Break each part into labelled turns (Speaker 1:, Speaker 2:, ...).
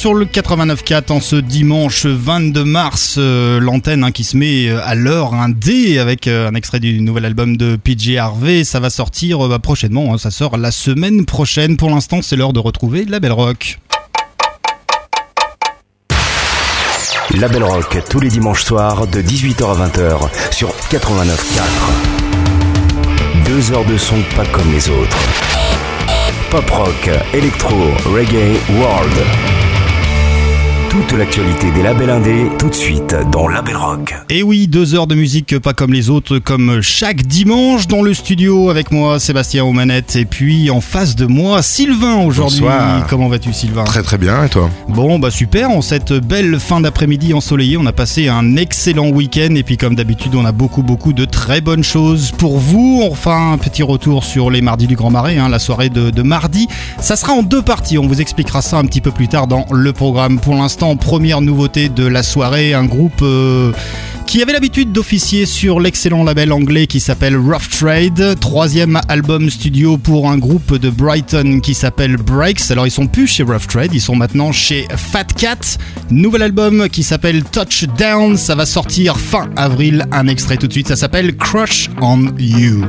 Speaker 1: Sur le 89.4 en ce dimanche 22 mars. euh, L'antenne hein, qui se met euh, à l'heure un D avec euh, un extrait du nouvel album de PJ Harvey. Ça va sortir bah, prochainement. hein, ça sort la semaine prochaine. Pour l'instant, c'est l'heure de retrouver la Belle Rock.
Speaker 2: La Belle Rock tous les dimanches soirs de 18h à 20h sur 89.4. Deux heures de son pas comme les autres. Pop rock, électro, reggae, world. Toute l'actualité des labels indés tout de suite dans La Belle Rock.
Speaker 1: Et oui, deux heures de musique pas comme les autres, comme chaque dimanche dans le studio avec moi, Sébastien aux manettes, et puis en face de moi, Sylvain aujourd'hui.
Speaker 3: Bonsoir.
Speaker 1: Comment vas-tu, Sylvain?
Speaker 3: Très très bien, et toi?
Speaker 1: Bon, bah super, en cette belle fin d'après-midi ensoleillée, on a passé un excellent week-end et puis comme d'habitude, on a beaucoup beaucoup de très bonnes choses pour vous. Enfin, un petit retour sur les mardis du Grand Marais, hein, la soirée de, de mardi. Ça sera en deux parties, on vous expliquera ça un petit peu plus tard dans le programme. Pour l'instant, première nouveauté de la soirée, un groupe... euh, qui avait l'habitude d'officier sur l'excellent label anglais qui s'appelle Rough Trade. Troisième album studio pour un groupe de Brighton qui s'appelle Breaks. Alors ils sont plus chez Rough Trade, ils sont maintenant chez Fat Cat. Nouvel album qui s'appelle Touchdown. Ça va sortir fin avril. Un extrait tout de suite, ça s'appelle Crush on You.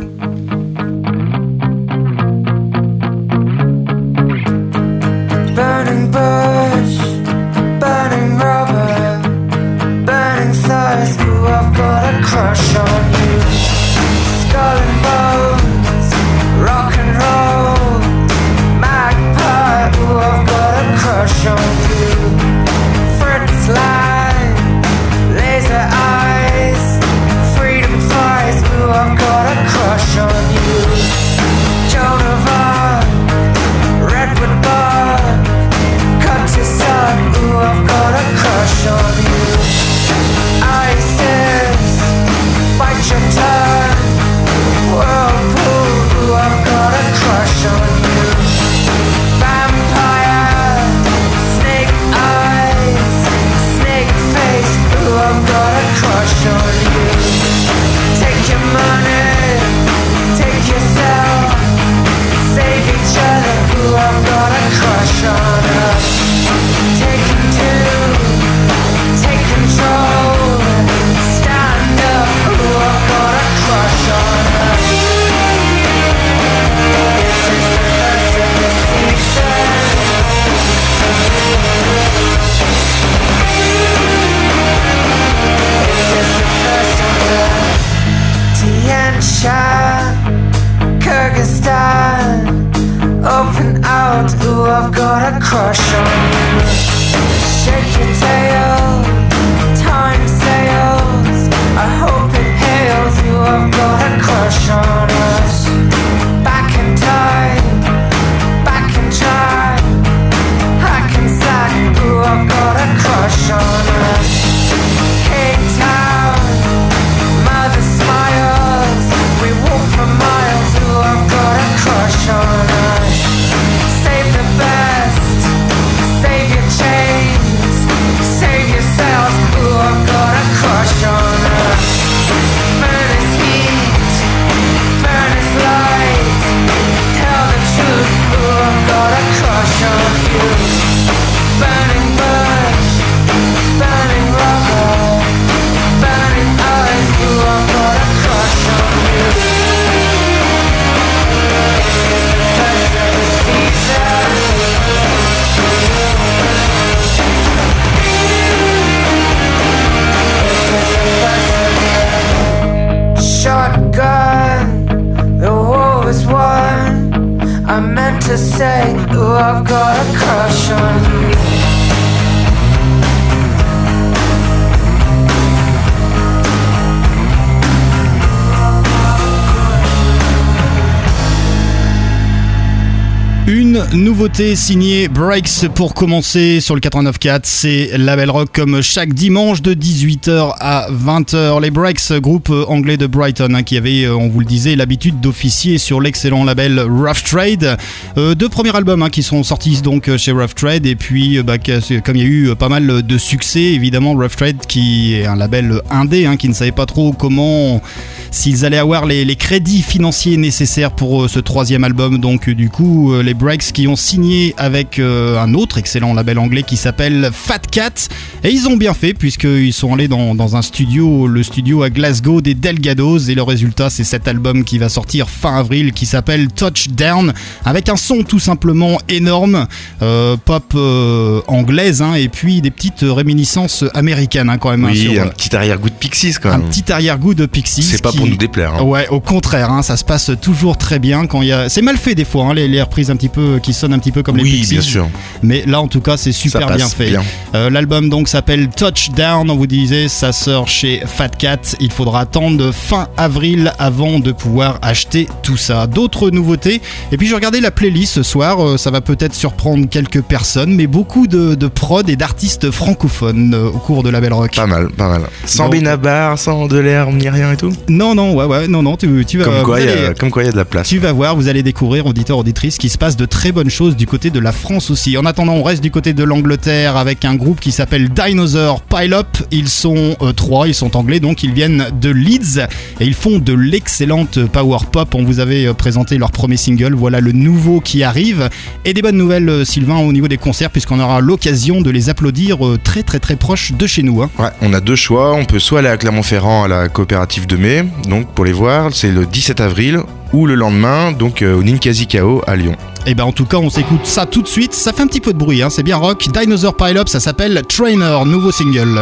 Speaker 1: Nouveauté signée Breaks pour commencer sur le 89.4, c'est Label Rock comme chaque dimanche de 18h à 20h. Les Breaks, groupe anglais de Brighton hein, qui avait, euh, on vous le disait, l'habitude d'officier sur l'excellent label Rough Trade. Euh, deux premiers albums hein, qui sont sortis donc euh, chez Rough Trade et puis bah, comme il y a eu pas mal de succès, évidemment Rough Trade qui est un label indé hein, qui ne savait pas trop comment s'ils allaient avoir les, les crédits financiers nécessaires pour euh, ce troisième album. Donc euh, du coup, euh, les
Speaker 4: Breaks, qui ont signé avec un autre excellent label anglais qui s'appelle Fat Cat. Et ils ont bien fait, puisqu'ils sont allés dans, dans un studio, le studio à Glasgow des Delgados. Et le résultat, c'est cet album qui va sortir fin avril, qui s'appelle Touchdown, avec un son tout simplement énorme, euh, pop euh, anglaise, hein, et puis des petites réminiscences américaines hein, quand même. hein,
Speaker 3: Oui,
Speaker 4: sur,
Speaker 3: un petit arrière-goût de Pixies quand
Speaker 4: un
Speaker 3: même.
Speaker 4: petit arrière-goût de Pixies.
Speaker 3: C'est pas
Speaker 4: qui-
Speaker 3: pour nous déplaire. hein.
Speaker 4: Ouais, au contraire, hein, ça se passe toujours très bien quand il y a. C'est mal fait des fois, hein, les, les reprises un petit peu qui sonnent un petit peu comme les Pixies.
Speaker 3: bien sûr.
Speaker 4: Mais là, en tout cas, c'est super bien fait. Euh, L'album donc s'appelle Touchdown. On vous disait, ça sort chez Fat Cat. Il faudra attendre fin avril avant de pouvoir acheter tout ça. D'autres nouveautés. Et puis, je regardais la playlist ce soir. Euh, ça va peut-être surprendre quelques personnes, mais beaucoup de, de prod et d'artistes francophones euh, au cours de la Belle Rock.
Speaker 3: Pas mal, pas mal. Sans
Speaker 4: Donc-
Speaker 3: Benabar, sans de l'air, ni rien et tout?
Speaker 4: Non, non, ouais, ouais, non, non. Tu, tu vas.
Speaker 3: Comme quoi, il y a- comme quoi, il y a de la place.
Speaker 4: Tu vas voir, vous allez découvrir, auditeur, auditrice, qu'il se passe de très bonnes choses du côté de la France aussi. En attendant, on reste du côté de l'Angleterre avec un groupe qui s'appelle Dinosaur Pile Up. Ils sont euh, trois, ils sont anglais, donc ils viennent de Leeds et ils font de l'excellente power pop. On vous avait euh, présenté leur premier single, voilà le nouveau qui arrive. Et des bonnes nouvelles, euh, Sylvain, au niveau des concerts, puisqu'on aura l'occasion de les applaudir très très très proche de chez nous. hein.
Speaker 3: Ouais, on a deux choix. On peut soit aller à Clermont-Ferrand à la coopérative de mai, donc pour les voir, c'est le 17 avril, ou le lendemain, donc euh, au Ninkasi Kao à Lyon.
Speaker 4: Et ben en tout cas, on s'écoute ça tout de suite. Ça fait un petit peu de bruit, hein, c'est bien rock. Dinosaur Pile ça s'appelle Trainer, nouveau single.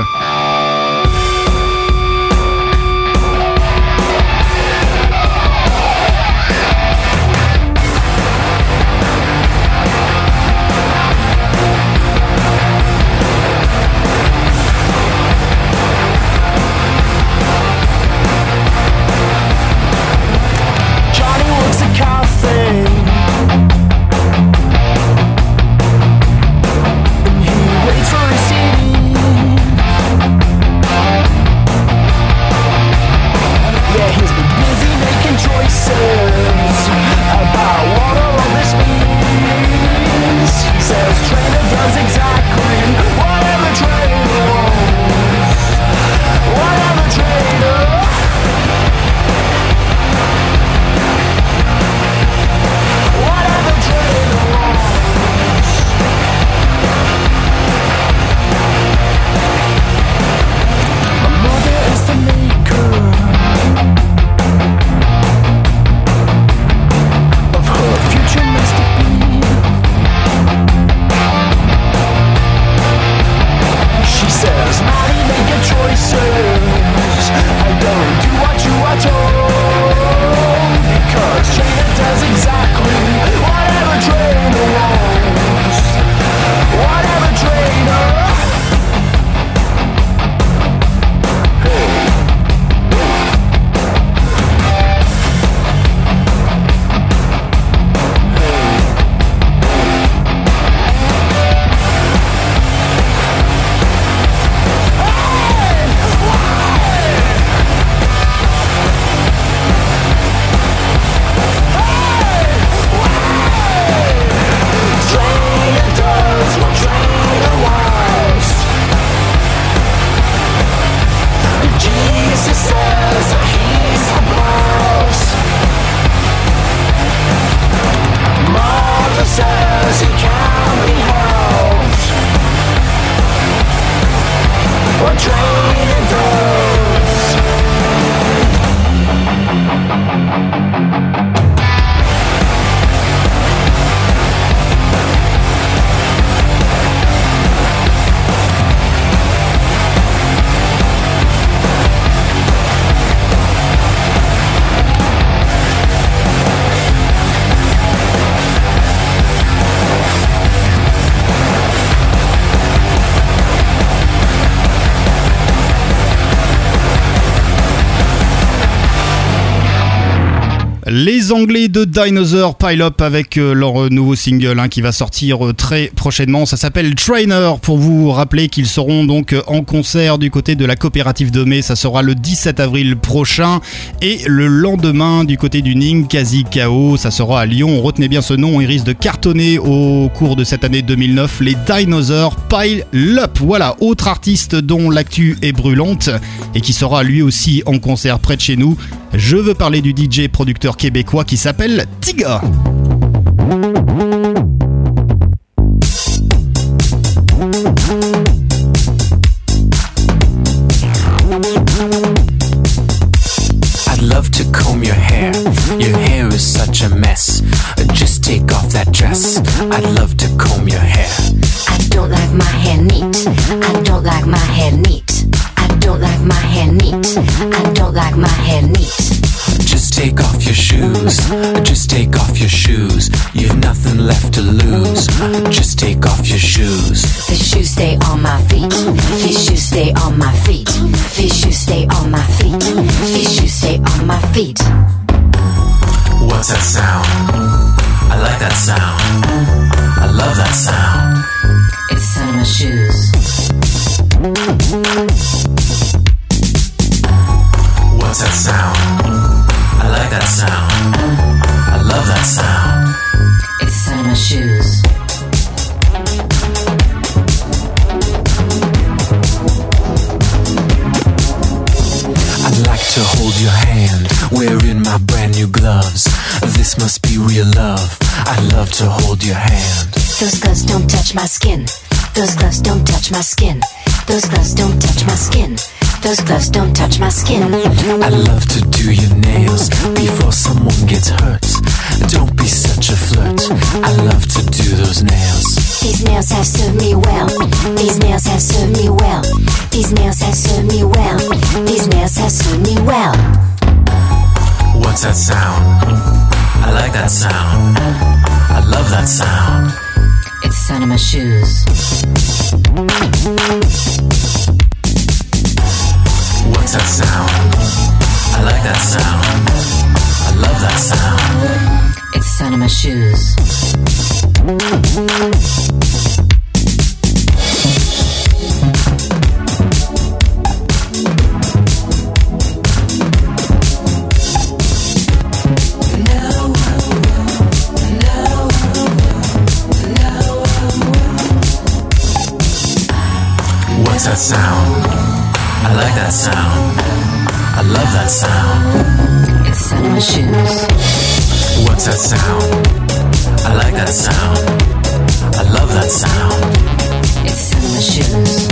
Speaker 4: De Dinosaur Pile Up avec euh, leur euh, nouveau single hein, qui va sortir euh, très prochainement. Ça s'appelle Trainer pour vous rappeler qu'ils seront donc en concert du côté de la coopérative de mai. Ça sera le 17 avril prochain et le lendemain du côté du Ninkasi Kao. Ça sera à Lyon. Retenez bien ce nom. Il risque de cartonner au cours de cette année 2009. Les Dinosaur Pile Up. Voilà, autre artiste dont l'actu est brûlante et qui sera lui aussi en concert près de chez nous. Je veux parler du DJ producteur québécois qui s'appelle Tiga.
Speaker 5: Just take off your shoes. You've nothing left to lose. Just take off your shoes.
Speaker 6: These shoes stay on my feet. These shoes stay on my feet. These shoes stay on my feet. These shoes stay on my feet.
Speaker 5: What's that sound? I like that sound. I love that sound.
Speaker 6: It's the my shoes.
Speaker 5: What's that sound? I like that sound. I that sound.
Speaker 6: It's my shoes.
Speaker 5: I'd like to hold your hand, wearing my brand new gloves. This must be real love. I'd love to hold your hand.
Speaker 6: Those gloves don't touch my skin. Those gloves don't touch my skin. Those gloves don't touch my skin. Those gloves don't touch my skin.
Speaker 5: I'd love to do your nails before someone gets hurt. Don't be such a flirt. I love to do those nails.
Speaker 6: These nails have served me well. These nails have served me well. These nails have served me well. These nails have served me well.
Speaker 5: What's that sound? I like that sound. I love that sound.
Speaker 6: It's the sound of my shoes.
Speaker 5: What's that sound? I like that sound. I love that sound.
Speaker 6: It's the sound of my shoes.
Speaker 5: What's that sound? I like that sound. I love that sound.
Speaker 6: It's the sound of my shoes.
Speaker 5: What's that sound? I like that sound. I love that sound.
Speaker 6: It's the sound of my shoes.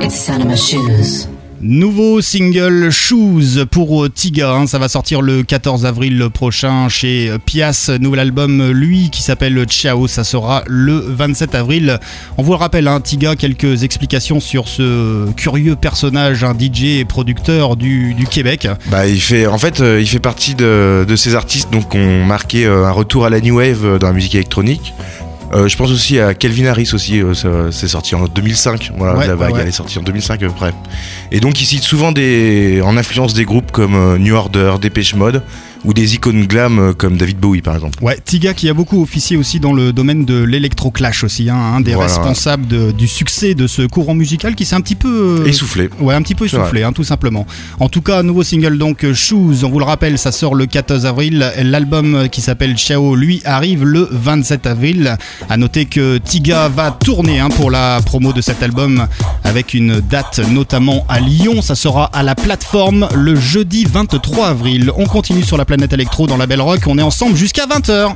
Speaker 6: It's the my shoes.
Speaker 4: Nouveau single Shoes pour Tiga, hein, ça va sortir le 14 avril prochain chez Pias, nouvel album lui qui s'appelle Ciao, ça sera le 27 avril. On vous le rappelle, hein, Tiga, quelques explications sur ce curieux personnage, un DJ et producteur du, Québec.
Speaker 3: Bah, en fait, euh, il fait partie de, ces artistes donc, qui ont marqué euh, un retour à la new wave euh, dans la musique électronique. Euh, je pense aussi à Kelvin Harris aussi, euh, c'est sorti en 2005. Voilà,
Speaker 4: Ouais,
Speaker 3: la vague
Speaker 4: ouais,
Speaker 3: elle est sortie en 2005 à peu près. Et donc il cite souvent des, en influence des groupes comme euh, New Order, Dépêche Mode ou des icônes glam euh, comme David Bowie par exemple.
Speaker 4: Ouais, Tiga qui a beaucoup officié aussi dans le domaine de l'électroclash aussi, hein, un des
Speaker 3: Voilà.
Speaker 4: responsables de- du succès de ce courant musical qui s'est un petit peu euh,
Speaker 3: Essoufflé.
Speaker 4: Ouais, un petit peu essoufflé, hein, tout simplement. En tout cas, nouveau single donc euh, Shoes, on vous le rappelle, ça sort le 14 avril. L'album qui s'appelle Ciao, lui, arrive le 27 avril. À noter que Tiga va tourner hein, pour la promo de cet album avec une date notamment à Lyon. Ça sera à la plateforme le jeudi 23 avril. On continue sur la planète électro dans la Belle Rock. On est ensemble jusqu'à 20h.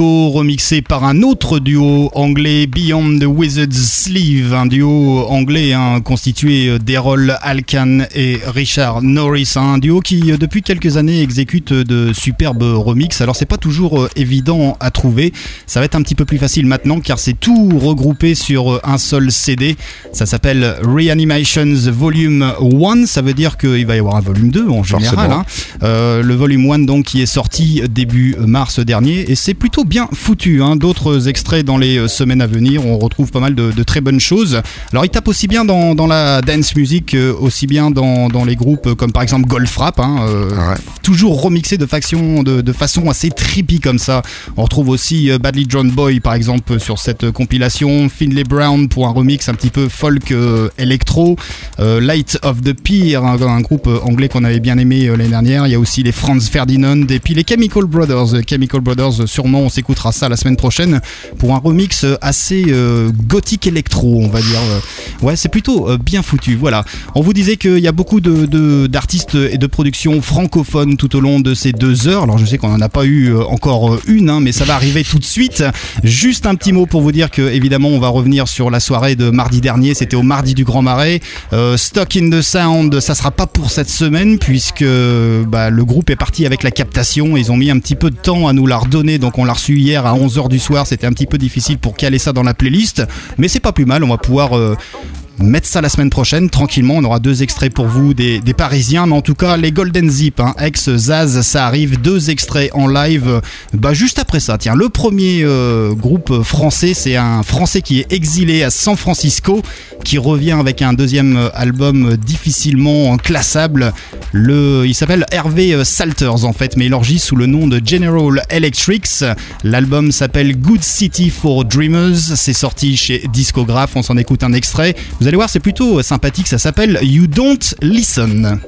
Speaker 4: Remixé par un autre duo anglais Beyond the Wizard's Sleeve, un duo anglais hein, constitué d'Errol Alkan et Richard Norris, un duo qui euh, depuis quelques années exécute de superbes remixes. Alors c'est pas toujours euh, évident à trouver, ça va être un petit peu plus facile maintenant car c'est tout regroupé sur euh, un seul CD. Ça s'appelle Reanimations Volume 1, ça veut dire qu'il va y avoir un volume 2 en général. Hein. Euh, le volume 1 donc qui est sorti début mars dernier et c'est plutôt bien foutu. hein. D'autres extraits dans les euh, semaines à venir, on retrouve pas mal de, de très bonnes choses. Alors il tape aussi bien dans, dans la dance music, euh, aussi bien dans, dans les groupes comme par exemple Goldfrapp, hein, euh,
Speaker 3: Ouais.
Speaker 4: toujours remixé de, faction, de, de façon assez trippy comme ça. On retrouve aussi euh, Badly John Boy par exemple sur cette euh, compilation, Finlay Brown pour un remix un petit peu folk euh, électro, euh, Light of the Pier, un, un groupe euh, anglais qu'on avait bien aimé euh, l'année dernière. Il y a aussi les Franz Ferdinand et puis les Chemical Brothers. Euh, Chemical Brothers, euh, sûrement on s'écoutera ça la semaine prochaine pour un remix euh, assez euh, gothique électro, on va dire. Euh, Ouais, c'est plutôt bien foutu. Voilà. On vous disait qu'il y a beaucoup d'artistes et de productions francophones tout au long de ces deux heures. Alors je sais qu'on n'en a pas eu encore une, hein, mais ça va arriver tout de suite. Juste un petit mot pour vous dire que évidemment on va revenir sur la soirée de mardi dernier. C'était au mardi du Grand Marais. Stock in the Sound, ça sera pas pour cette semaine puisque bah, le groupe est parti avec la captation. Ils ont mis un petit peu de temps à nous la redonner, donc on l'a reçu hier à 11h du soir. C'était un petit peu difficile pour caler ça dans la playlist, mais c'est pas plus mal. On va pouvoir euh, mettre ça la semaine prochaine tranquillement. On aura deux extraits pour vous des, Parisiens, mais en tout cas les Golden Zip, hein, ex Zaz, ça arrive. Deux extraits en live. euh, Bah juste après ça, tiens, le premier euh, groupe français, c'est un Français qui est exilé à San Francisco, qui revient avec un deuxième euh, album difficilement classable. Le, il s'appelle Hervé Salters en fait, mais il enregistre sous le nom de General Electrics. L'album s'appelle Good City for Dreamers. C'est sorti chez Discograph. On s'en écoute un extrait. Allez voir, c'est plutôt sympathique. Ça s'appelle You Don't Listen.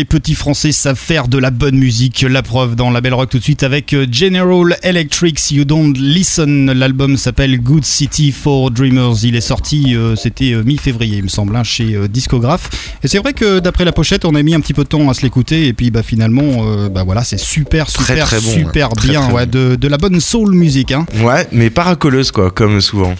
Speaker 4: Les petits Français savent faire de la bonne musique. La preuve dans la Belle Rock tout de suite avec euh, General Electrics You Don't Listen. L'album s'appelle Good City for Dreamers. Il est sorti, euh, c'était euh, mi-février, il me semble, hein, chez euh, Discograph. Et c'est vrai que d'après la pochette, on a mis un petit peu de temps à se l'écouter. Et puis bah, finalement, euh, bah, voilà, c'est super, super,
Speaker 3: très bon,
Speaker 4: super bien.
Speaker 3: très
Speaker 4: ouais, de, de la bonne soul music. Hein.
Speaker 3: Ouais, mais paracoleuse quoi, comme souvent.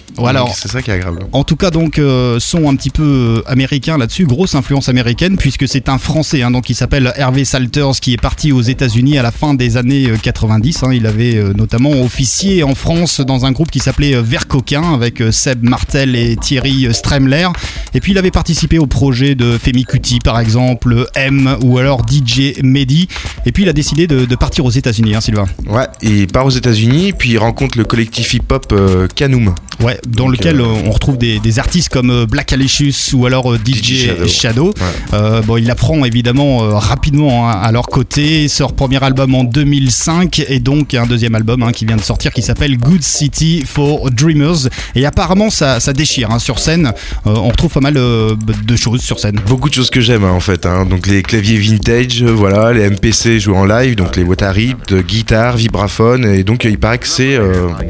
Speaker 3: C'est ça qui est agréable.
Speaker 4: En tout cas, donc, euh, son un petit peu euh, américain là-dessus, grosse influence américaine, puisque c'est un Français, hein, donc il s'appelle Hervé Salters, qui est parti aux États-Unis à la fin des années euh, 90. hein. il avait euh, notamment officié en France dans un groupe qui s'appelait euh, Vert Coquin, avec euh, Seb Martel et Thierry euh, Stremler. Et puis il avait participé au projet de Femi Kuti, par exemple, M, ou alors DJ Mehdi. Et puis il a décidé de, de partir aux États-Unis, hein, Sylvain.
Speaker 3: Ouais, il part aux États-Unis, puis il rencontre le collectif hip-hop euh, Canoum.
Speaker 4: Ouais, dans
Speaker 3: Donc,
Speaker 4: lequel
Speaker 3: euh,
Speaker 4: euh, on retrouve des, des artistes comme euh, Black Alicious ou alors DJ,
Speaker 3: DJ
Speaker 4: Shadow.
Speaker 3: Shadow. Ouais.
Speaker 4: Euh, bon, il apprend évidemment rapidement hein, à leur côté, sort premier album en 2005 et donc un deuxième album hein, qui vient de sortir qui s'appelle Good City for Dreamers. Et apparemment ça, ça déchire hein, sur scène. Euh, on retrouve pas mal de choses sur scène.
Speaker 3: Beaucoup de choses que j'aime en fait. Donc les claviers vintage, voilà, les MPC joués en live, donc les de guitare, vibraphone, et donc il paraît que c'est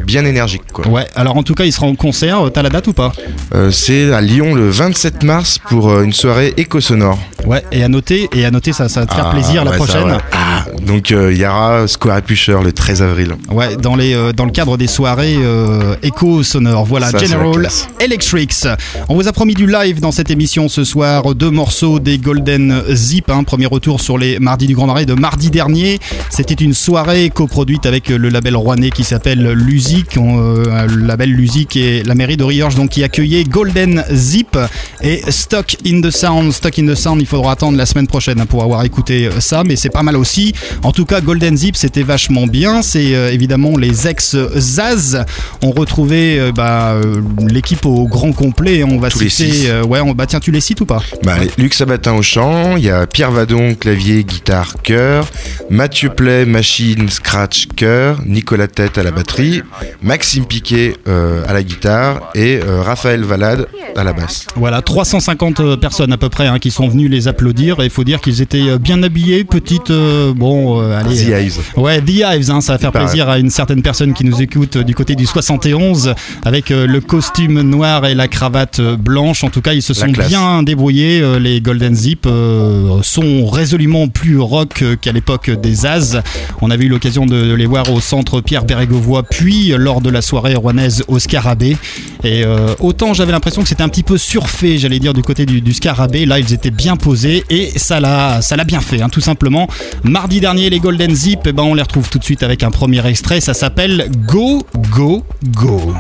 Speaker 3: bien énergique. Quoi.
Speaker 4: Ouais, alors en tout cas il sera en concert. T'as la date ou pas
Speaker 3: Euh, c'est à Lyon le 27 mars pour euh, une soirée éco-sonore.
Speaker 4: Ouais, et à noter, et à noter ça, ça va te faire
Speaker 3: Ah,
Speaker 4: plaisir la
Speaker 3: ouais, ça,
Speaker 4: prochaine.
Speaker 3: ouais. Ah, donc euh, il y aura Square Pusher le 13 avril.
Speaker 4: Ouais, dans, les, euh, dans le cadre des soirées euh, écho. Voilà,
Speaker 3: Ça, c'est la
Speaker 4: General. Electrics. On vous a promis du live dans cette émission ce soir. Deux morceaux des Golden Zip. hein. premier retour sur les mardis du Grand Marais de mardi dernier. C'était une soirée coproduite avec le label rouennais qui s'appelle Lusic. Euh, le label Lusic et la mairie de Riorges donc, qui accueillait Golden Zip et Stock in the Sound. Stock in the Sound, il faudra attendre la semaine prochaine pour avoir écouté euh, ça, mais c'est pas mal aussi. En tout cas, Golden Zip, c'était vachement bien. C'est euh, évidemment les ex-Zaz. On retrouvait euh, bah, euh, l'équipe au grand complet. On va
Speaker 3: Tous
Speaker 4: citer. ouais, on, bah tiens, tu les cites ou pas?
Speaker 3: Bah, Luc Sabatin au chant, il y a Pierre Vadon, clavier, guitare, chœur, Mathieu Play, machine, scratch, chœur, Nicolas Tête à la batterie, Maxime Piquet à la guitare et Raphaël Valade à la basse.
Speaker 4: Voilà, 350 personnes à peu près hein, qui sont venues les applaudir. Et il faut dire qu'ils étaient bien habillés. Petite, euh, bon, euh, allez.
Speaker 3: The
Speaker 4: euh,
Speaker 3: Hives.
Speaker 4: Ouais, The Hives, hein, ça va faire plaisir à une certaine personne qui nous écoute euh, du côté du 71 avec euh, le costume noir et la cravate euh, blanche. En tout cas, ils se
Speaker 3: La
Speaker 4: sont
Speaker 3: classe.
Speaker 4: bien débrouillés. Euh, Les Golden Zip euh, sont résolument plus rock euh, qu'à l'époque des As. On avait eu l'occasion de, les voir au centre Pierre Bérégovoy, puis euh, lors de la soirée rouennaise au Scarabée. Et euh, autant j'avais l'impression que c'était un petit peu surfait, j'allais dire, du côté du, du Scarabée. Là, ils étaient bien posés et ça l'a, ça l'a bien fait, hein, tout simplement. Mardi dernier, les Golden Zip, eh ben, on les retrouve tout de suite avec un premier extrait. Ça s'appelle Go, Go, Go.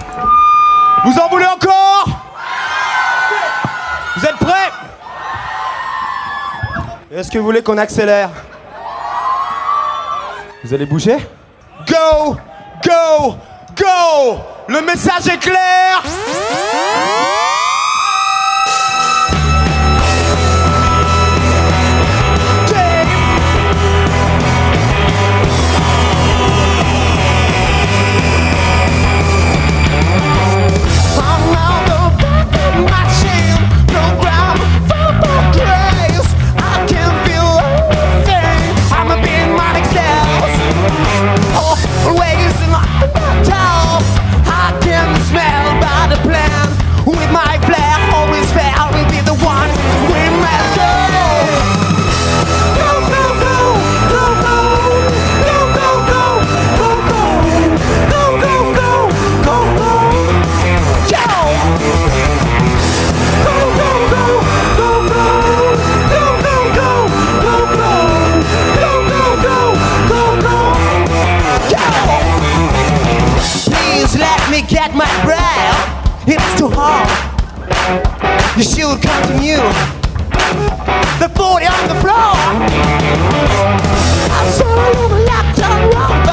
Speaker 7: Vous en voulez encore? Vous êtes prêts? Est-ce que vous voulez qu'on accélère? Vous allez bouger? Go Go Go! Le message est clair
Speaker 1: to harm. You should continue. The 40 on the floor. I'm so locked
Speaker 4: up.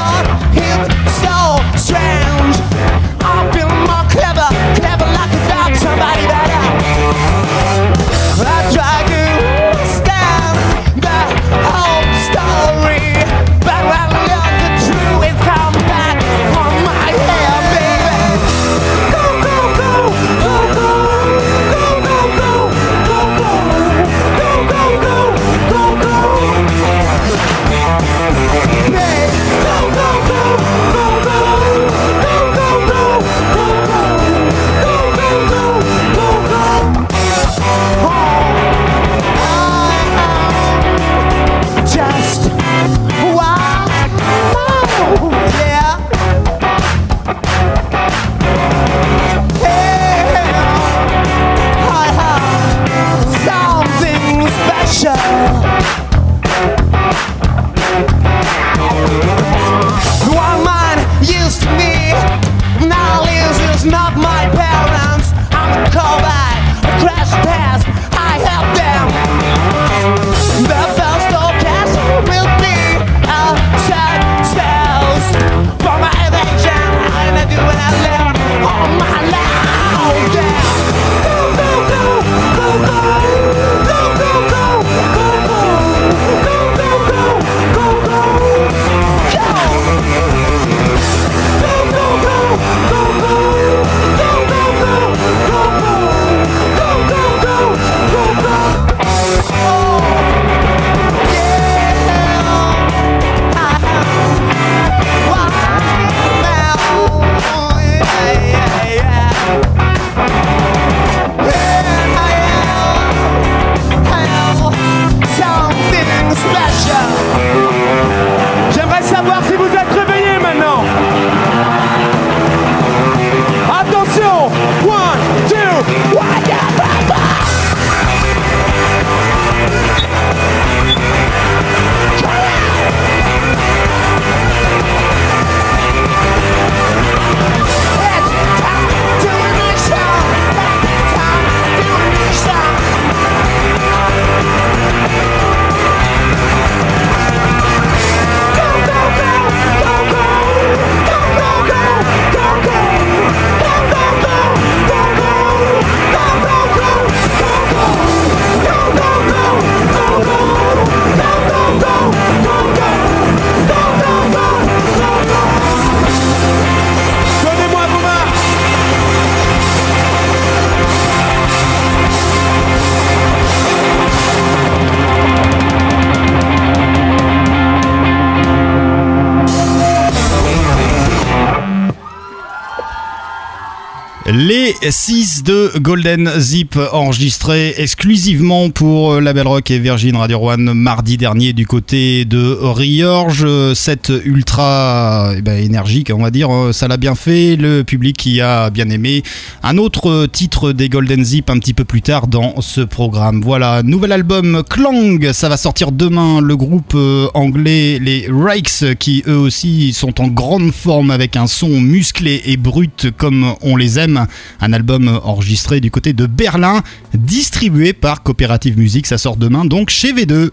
Speaker 4: De Golden Zip enregistrés exclusivement pour euh, Label Rock et Virgin Radio One mardi dernier du côté de Riorge. Cette ultra eh ben, énergique, on va dire, euh, ça l'a bien fait. Le public qui a bien aimé. Un autre titre des Golden Zip un petit peu plus tard dans ce programme. Voilà, nouvel album Clang, ça va sortir demain. Le groupe euh, anglais, les Rikes, qui eux aussi sont en grande forme avec un son musclé et brut comme on les aime. Un album enregistré du côté de Berlin, distribué par Coopérative Musique. Ça sort demain donc chez V2.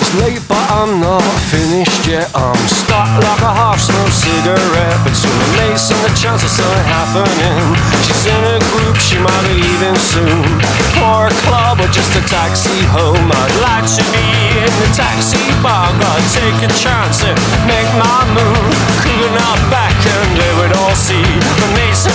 Speaker 8: It's late, but I'm not finished yet. I'm stuck like a half-smoked cigarette between the mace and the chance of something happening. She's in a group, she might be leaving soon. For a club or just a taxi home. I'd like to be in the taxi bar. Gotta take a chance and make my move. Cooling up back and they would all see the mace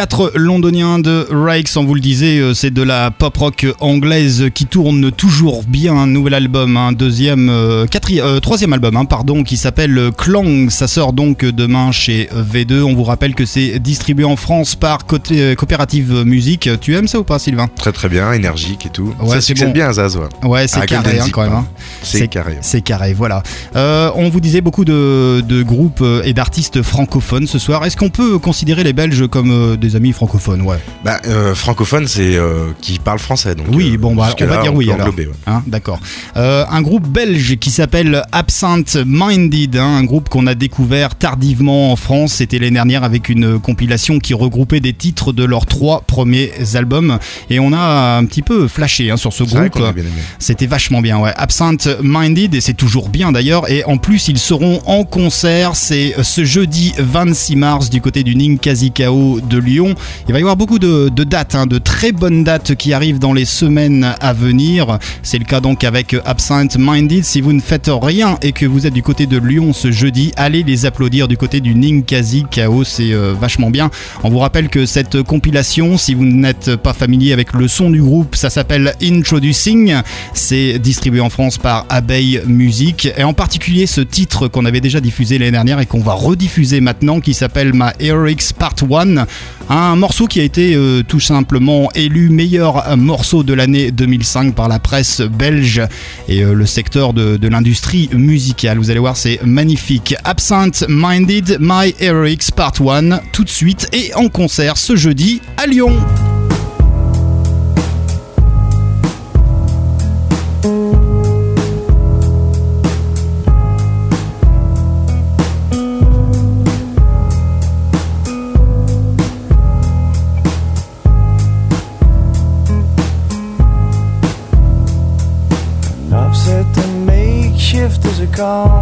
Speaker 4: quatre londoniens de Rikes, on vous le disait, euh, c'est de la pop rock anglaise qui tourne toujours bien. Un nouvel album, un deuxième, euh, quatrième, euh, troisième album, hein, pardon, qui s'appelle Clang. Ça sort donc demain chez V2. On vous rappelle que c'est distribué en France par côté, Coopérative Musique. Tu aimes ça ou pas, Sylvain?
Speaker 3: Très très bien, énergique et tout.
Speaker 4: Ouais,
Speaker 3: ça
Speaker 4: c'est bon.
Speaker 3: bien, Zaz. Ouais,
Speaker 4: Ouais, c'est carré hein, quand même.
Speaker 3: hein. C'est carré.
Speaker 4: C'est carré, voilà. Euh, on vous disait beaucoup de, de groupes et d'artistes francophones ce soir. Est-ce qu'on peut considérer les Belges comme des amis francophones? Ouais.
Speaker 3: Bah, euh, francophone, c'est euh, qui parle français. Donc,
Speaker 4: Oui,
Speaker 3: euh,
Speaker 4: bon, bah, on va dire oui
Speaker 3: peut
Speaker 4: alors.
Speaker 3: ouais.
Speaker 4: Hein, D'accord. Euh, un groupe belge qui s'appelle Absinthe Minded, hein, un groupe qu'on a découvert tardivement en France. C'était l'année dernière avec une compilation qui regroupait des titres de leurs trois premiers albums. Et on a un petit peu flashé hein, sur ce groupe. C'était vachement bien, ouais. Absinthe Minded, et c'est toujours bien d'ailleurs. Et en plus, ils seront en concert. C'est ce jeudi 26 mars du côté du Ninkasi de Lyon. Il va y avoir beaucoup de, de dates, hein, de très bonnes dates qui arrivent dans les semaines à venir. C'est le cas donc avec Absinthe Minded. Si vous ne faites rien et que vous êtes du côté de Lyon ce jeudi, allez les applaudir du côté du Ninkasi Chaos. C'est euh, vachement bien. On vous rappelle que cette compilation, si vous n'êtes pas familier avec le son du groupe, ça s'appelle Introducing. C'est distribué en France par Abeille Musique. Et en particulier ce titre qu'on avait déjà diffusé l'année dernière et qu'on va rediffuser maintenant qui s'appelle Ma Eric's Part 1. Un morceau qui a été euh, tout simplement élu meilleur morceau de l'année 2005 par la presse belge et euh, le secteur de, l'industrie musicale. Vous allez voir, c'est magnifique. Absent Minded My Heroics Part 1, tout de suite et en concert ce jeudi à Lyon.
Speaker 9: gone.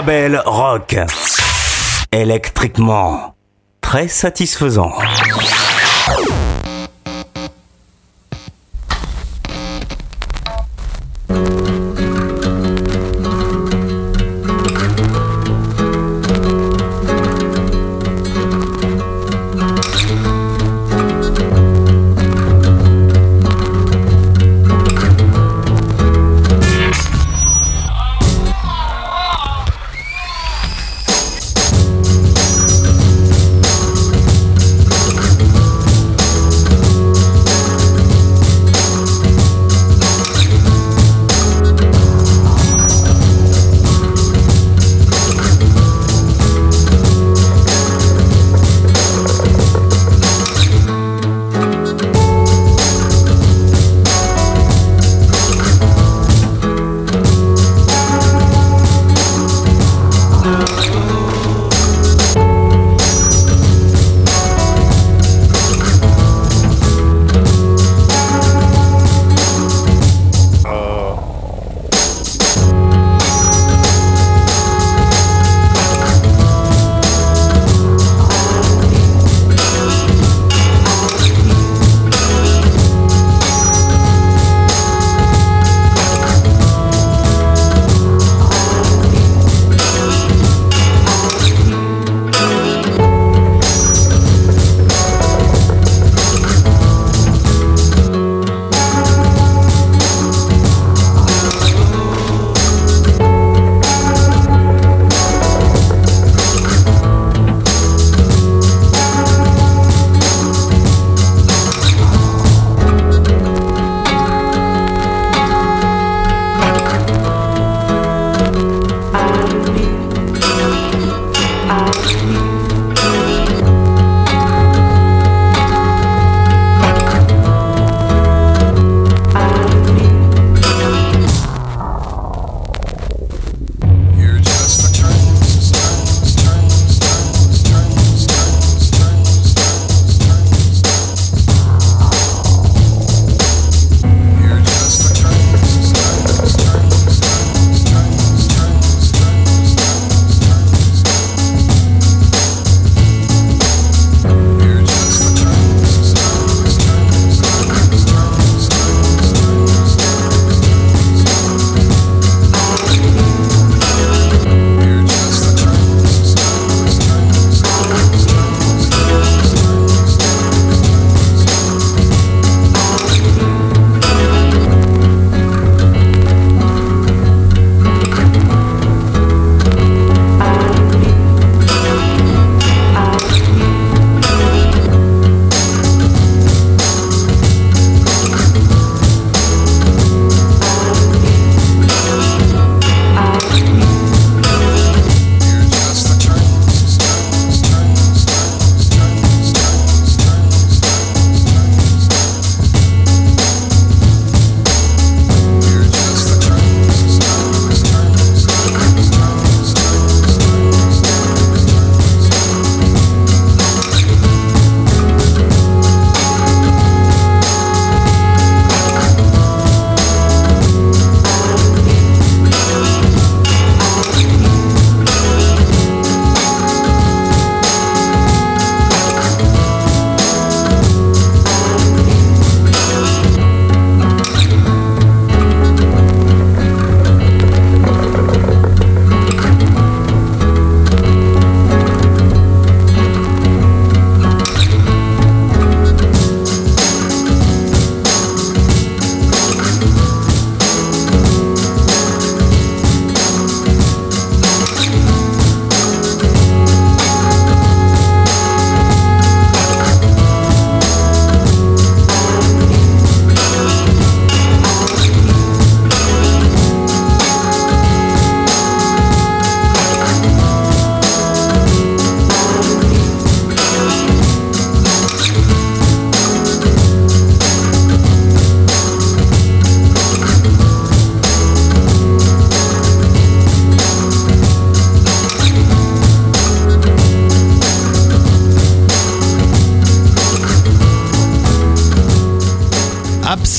Speaker 2: label rock. Électriquement. Très satisfaisant.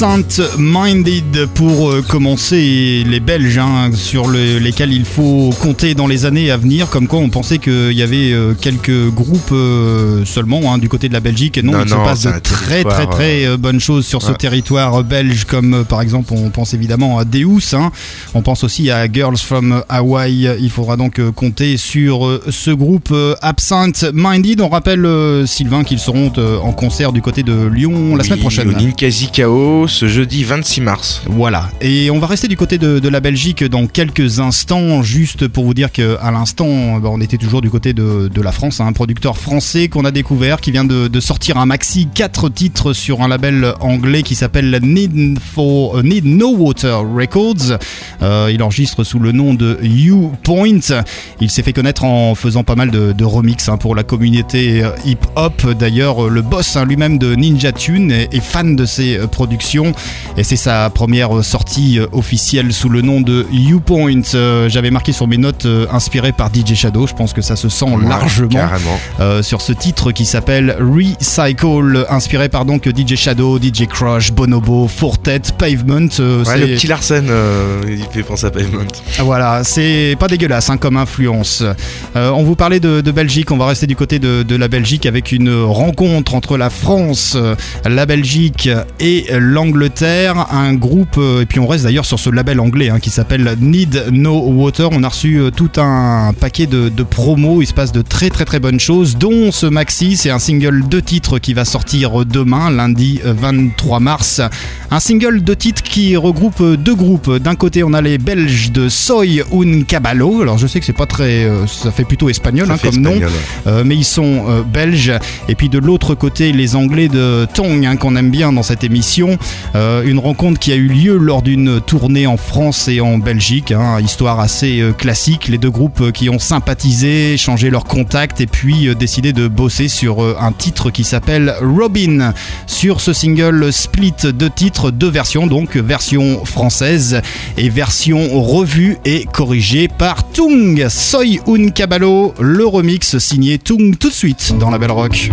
Speaker 4: song. Commencer les Belges hein, sur le- lesquels il faut compter dans les années à venir. Comme quoi on pensait qu'il y avait euh, quelques groupes euh, seulement hein, du côté de la Belgique. Et non,
Speaker 3: Non,
Speaker 4: il se passe de très très très euh, bonnes choses sur ce territoire belge. Comme euh, par exemple on pense évidemment à Deus. hein. On pense aussi à Girls from Hawaii. Il faudra donc euh, compter sur euh, ce groupe euh, Absent Minded. On rappelle euh, Sylvain qu'ils seront euh, en concert du côté de Lyon la semaine prochaine.
Speaker 3: Ninkasi jeudi 26 mars.
Speaker 4: Voilà. Et on va rester du côté de, la Belgique dans quelques instants, juste pour vous dire qu'à l'instant, bah, on était toujours du côté de, la France, un producteur français qu'on a découvert, qui vient de, sortir un maxi, quatre titres sur un label anglais qui s'appelle Need, euh, No Water Records. Euh, il enregistre sous le nom de You Point. Il s'est fait connaître en faisant pas mal de, remix hein, pour la communauté euh, hip-hop. D'ailleurs, le boss hein, lui-même de Ninja Tune est, fan de ses productions et c'est sa première sortie euh, officielle sous le nom de YouPoint. Euh, J'avais marqué sur mes notes euh, inspiré par DJ Shadow. Je pense que ça se sent
Speaker 3: Ouais,
Speaker 4: largement sur ce titre qui s'appelle Recycle, inspiré par donc DJ Shadow, DJ Crush, Bonobo, Fortet, Pavement.
Speaker 3: Ouais, le petit Larsen, il fait penser à Pavement.
Speaker 4: voilà, c'est pas dégueulasse hein, comme influence. Euh, on vous parlait de, de Belgique, on va rester du côté de, de la Belgique avec une rencontre entre la France, la Belgique et l'Angleterre. Un groupe, euh, et puis on reste d'ailleurs sur ce label anglais hein, qui s'appelle Need No Water. On a reçu euh, tout un paquet de, de promos, il se passe de très très très bonnes choses, dont ce maxi, c'est un single de titres qui va sortir demain, lundi euh, 23 mars. Un single de titres qui regroupe deux groupes. D'un côté, on a les Belges de Soy Un Caballo. Alors, je sais que c'est pas très. euh, ça fait plutôt espagnol hein, comme nom.
Speaker 3: ouais.
Speaker 4: Euh, mais ils sont euh, belges. Et puis de l'autre côté, les Anglais de Tong, hein, qu'on aime bien dans cette émission. Euh, une rencontre qui a eu lieu lors d'une tournée en France et en Belgique. hein, histoire assez euh, classique. Les deux groupes euh, qui ont sympathisé, changé leurs contacts et puis décidé de bosser sur un titre qui s'appelle Robin. Sur ce single split de titres, deux versions, donc version française et version revue et corrigée par Tung. Soy un Caballo, le remix signé Tung tout de suite dans la Belle Rock.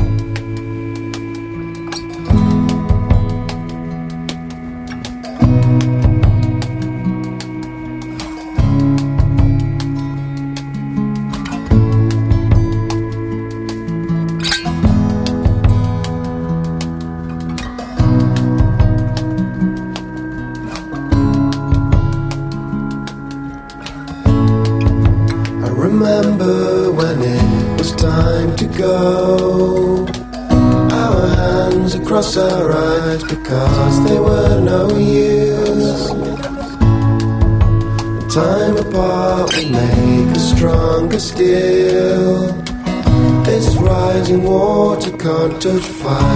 Speaker 10: To
Speaker 4: find.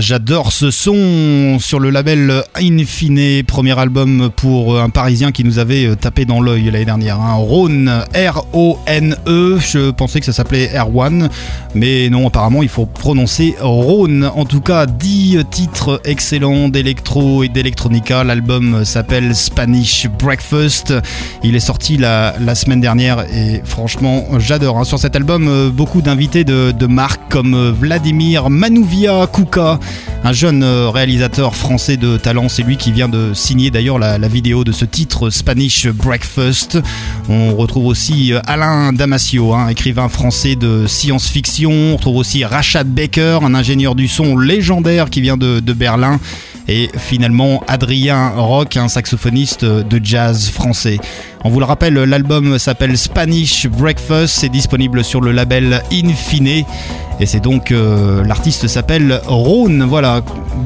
Speaker 4: J'adore ce son sur le label Infine, premier album pour un Parisien qui nous avait euh, tapé dans l'œil l'année dernière. Hein. Rhône, R-O-N-E. Je pensais que ça s'appelait R1, mais non, apparemment il faut prononcer Rhône. En tout cas, 10 titres excellents d'électro et d'électronica. L'album s'appelle Spanish Breakfast. Il est sorti la, semaine dernière et franchement, j'adore. hein. Sur cet album, euh, beaucoup d'invités de, de marque comme euh, Vladimir Manouvia Kuka, un jeune euh, réalisateur français de talent. C'est lui qui vient de signer d'ailleurs la vidéo de ce titre Spanish Breakfast. On retrouve aussi euh, Alain Damasio, hein, écrivain français de science-fiction. On retrouve aussi Rachad Baker, un ingénieur du son légendaire qui vient de, de Berlin. Et finalement, Adrien Rock, un saxophoniste de jazz français. On vous le rappelle, l'album s'appelle Spanish Breakfast, c'est disponible sur le label Infine. Et c'est donc euh, l'artiste s'appelle Rhône, voilà,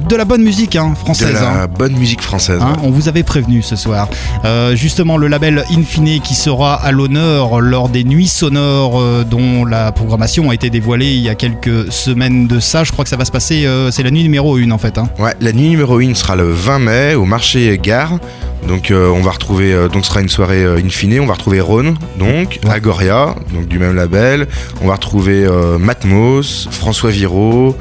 Speaker 4: de la bonne musique hein,
Speaker 3: De
Speaker 4: française.
Speaker 3: la
Speaker 4: hein.
Speaker 3: bonne musique française.
Speaker 4: Hein, on vous avait prévenu ce soir. Euh, justement, le label Infine qui sera à l'honneur lors des nuits sonores euh, dont la programmation a été dévoilée il y a quelques semaines de ça. Je crois que ça va se passer, euh, c'est la nuit numéro 1 en fait.
Speaker 3: Ouais, la nuit numéro 1 sera le 20 mai au marché Gare. Donc euh, on va retrouver, euh, donc ce sera une soirée euh, in fine. On va retrouver Rhône, donc Agoria, donc du même label. On va retrouver Matmos, François Viro,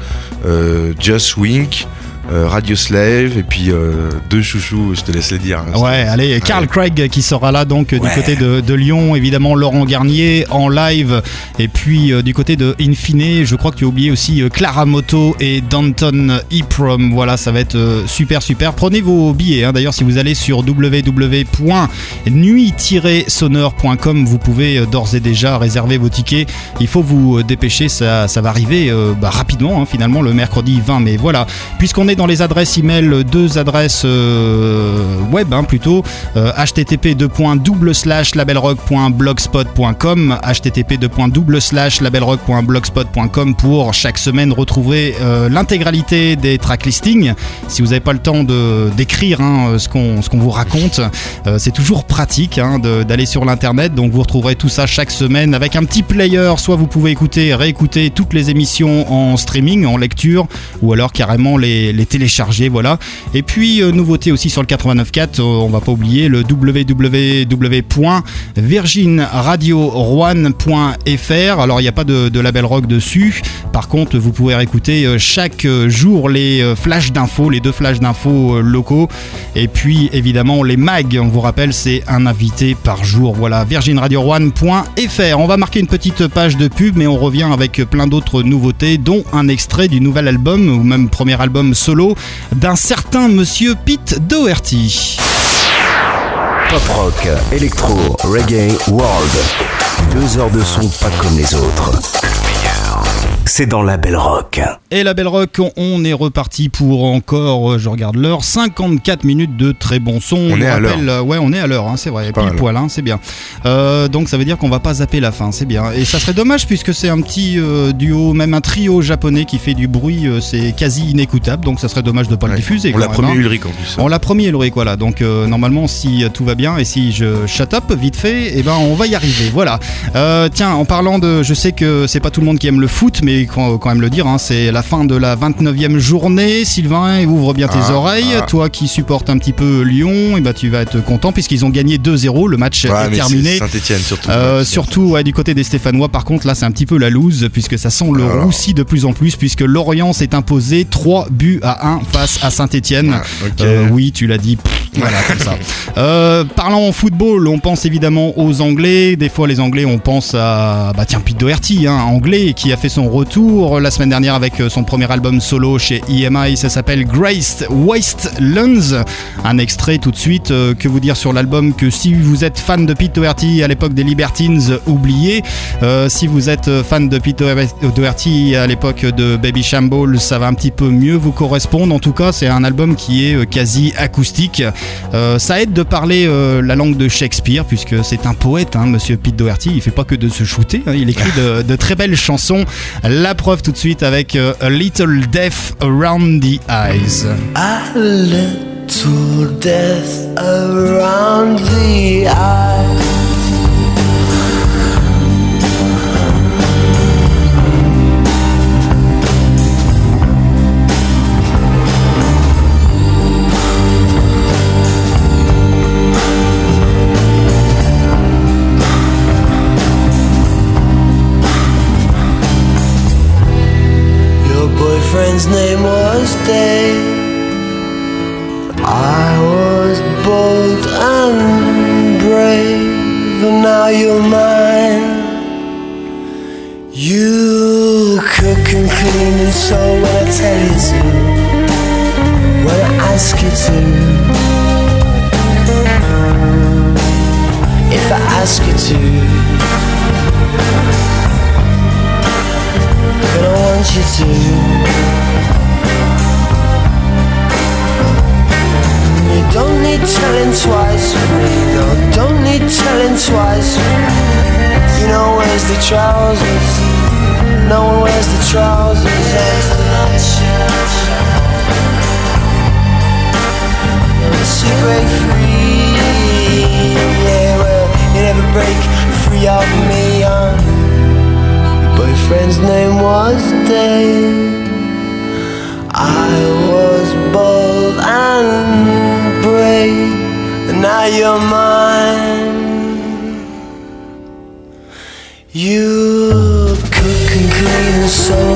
Speaker 3: Just Wink, euh, Radio Slave et puis euh, deux chouchous. Je te laisse les dire. hein.
Speaker 4: Ouais, allez, Carl Craig qui sera là donc du côté de, de Lyon, évidemment Laurent Garnier en live, et puis euh, du côté de Infine, je crois que tu as oublié aussi Clara Moto et Danton Iprom. Voilà, ça va être super super. Prenez vos billets. hein. D'ailleurs, si vous allez sur www.nuit-sonore.com, vous pouvez d'ores et déjà réserver vos tickets. Il faut vous dépêcher, ça, ça va arriver bah, rapidement, hein, finalement le mercredi 20 mai. Voilà, puisqu'on est dans les adresses email, deux adresses euh, web hein, plutôt, euh, http labelrock.blogspot.com http labelrock.blogspot.com pour chaque semaine retrouver euh, l'intégralité des track listings. Si vous n'avez pas le temps d'écrire hein, ce qu'on ce qu'on vous raconte, euh, c'est toujours pratique hein, d'aller sur l'internet. Donc vous retrouverez tout ça chaque semaine avec un petit player. Soit vous pouvez écouter, réécouter toutes les émissions en streaming, en lecture, ou alors carrément les, les télécharger. Voilà. Et puis euh, nouveauté aussi sur le 89.4, euh, on va pas oublier le www.virginradio1.fr. Alors il n'y a pas de, label rock dessus. Par contre, vous pouvez réécouter euh, chaque jour les flashs d'infos, les deux flashs d'infos locaux. Et puis évidemment les mags, on vous rappelle, c'est un invité par jour. Voilà, virginradio1.fr. On va marquer une petite page de pub, mais on revient avec plein d'autres nouveautés, dont un extrait du nouvel album, ou même premier album solo, d'un certain monsieur Pete Doherty.
Speaker 2: Pop rock, électro, reggae, world. Deux heures de son pas comme les autres. C'est dans la belle rock.
Speaker 4: Et la Belle Rock, on est reparti pour encore, euh, je regarde l'heure, 54 minutes de très bon son.
Speaker 3: On
Speaker 4: nous
Speaker 3: est à l'heure.
Speaker 4: euh, Ouais, on est à l'heure, hein, c'est vrai, pile poil, hein, c'est bien. Euh, donc ça veut dire qu'on va pas zapper la fin, c'est bien. Et ça serait dommage puisque c'est un petit euh, duo, même un trio japonais qui fait du bruit, euh, c'est quasi inécoutable, donc ça serait dommage de pas le diffuser.
Speaker 3: On l'a promis
Speaker 4: hein.
Speaker 3: Ulrich en plus.
Speaker 4: On l'a promis Ulrich, voilà. Donc normalement, si tout va bien et si je shut up vite fait, eh ben on va y arriver. Voilà. Tiens, en parlant de, je sais que c'est pas tout le monde qui aime le foot, mais quand, quand même le dire, c'est la fin de la 29e journée. Sylvain, ouvre bien tes
Speaker 3: Ah,
Speaker 4: oreilles.
Speaker 3: ah.
Speaker 4: Toi qui supportes un petit peu Lyon, eh ben tu vas être content puisqu'ils ont gagné 2-0. Le match
Speaker 3: Ouais,
Speaker 4: est terminé.
Speaker 3: Saint-Etienne surtout.
Speaker 4: Euh, surtout ouais, du côté des Stéphanois, par contre, là c'est un petit peu la loose puisque ça sent le
Speaker 3: Alors.
Speaker 4: roussi de plus en plus puisque Lorient s'est imposé 3 buts à 1 face à Saint-Etienne.
Speaker 3: Ah, ok.
Speaker 4: Euh, oui, tu l'as dit. Pff, Voilà, comme ça. Euh, parlant en football, on pense évidemment aux Anglais. Des fois, les Anglais, on pense à bah tiens Pete Doherty, hein, anglais, qui a fait son retour la semaine dernière avec euh, son premier album solo chez EMI. Ça s'appelle Grace Wastelands. Un extrait tout de suite. Euh, que vous dire sur l'album que si vous êtes fan de Pete Doherty à l'époque des Libertines, oubliez. Euh, si vous êtes fan de Pete Doherty à l'époque de Baby Shambles, ça va un petit peu mieux vous correspondre. En tout cas, c'est un album qui est euh, quasi acoustique. Ça aide de parler la langue de Shakespeare, puisque c'est un poète, hein, monsieur Pete Doherty. Il fait pas que de se shooter, hein, il écrit de, très belles chansons. La preuve tout de suite avec A Little Death Around the Eyes.
Speaker 10: A little death around the eye. Friend's name was Dave. I was bold and brave, and now you're mine. You cook and clean and sew when I tell you to, when I ask you to. If I ask you to, want you to. You don't need telling twice for me, no, don't need telling twice. You know where's the trousers? No one wears the trousers and to break free. Yeah, well, you never break free of me. Uh. Boyfriend's name was Dave. I was bold and brave, and now you're mine. You cook and clean and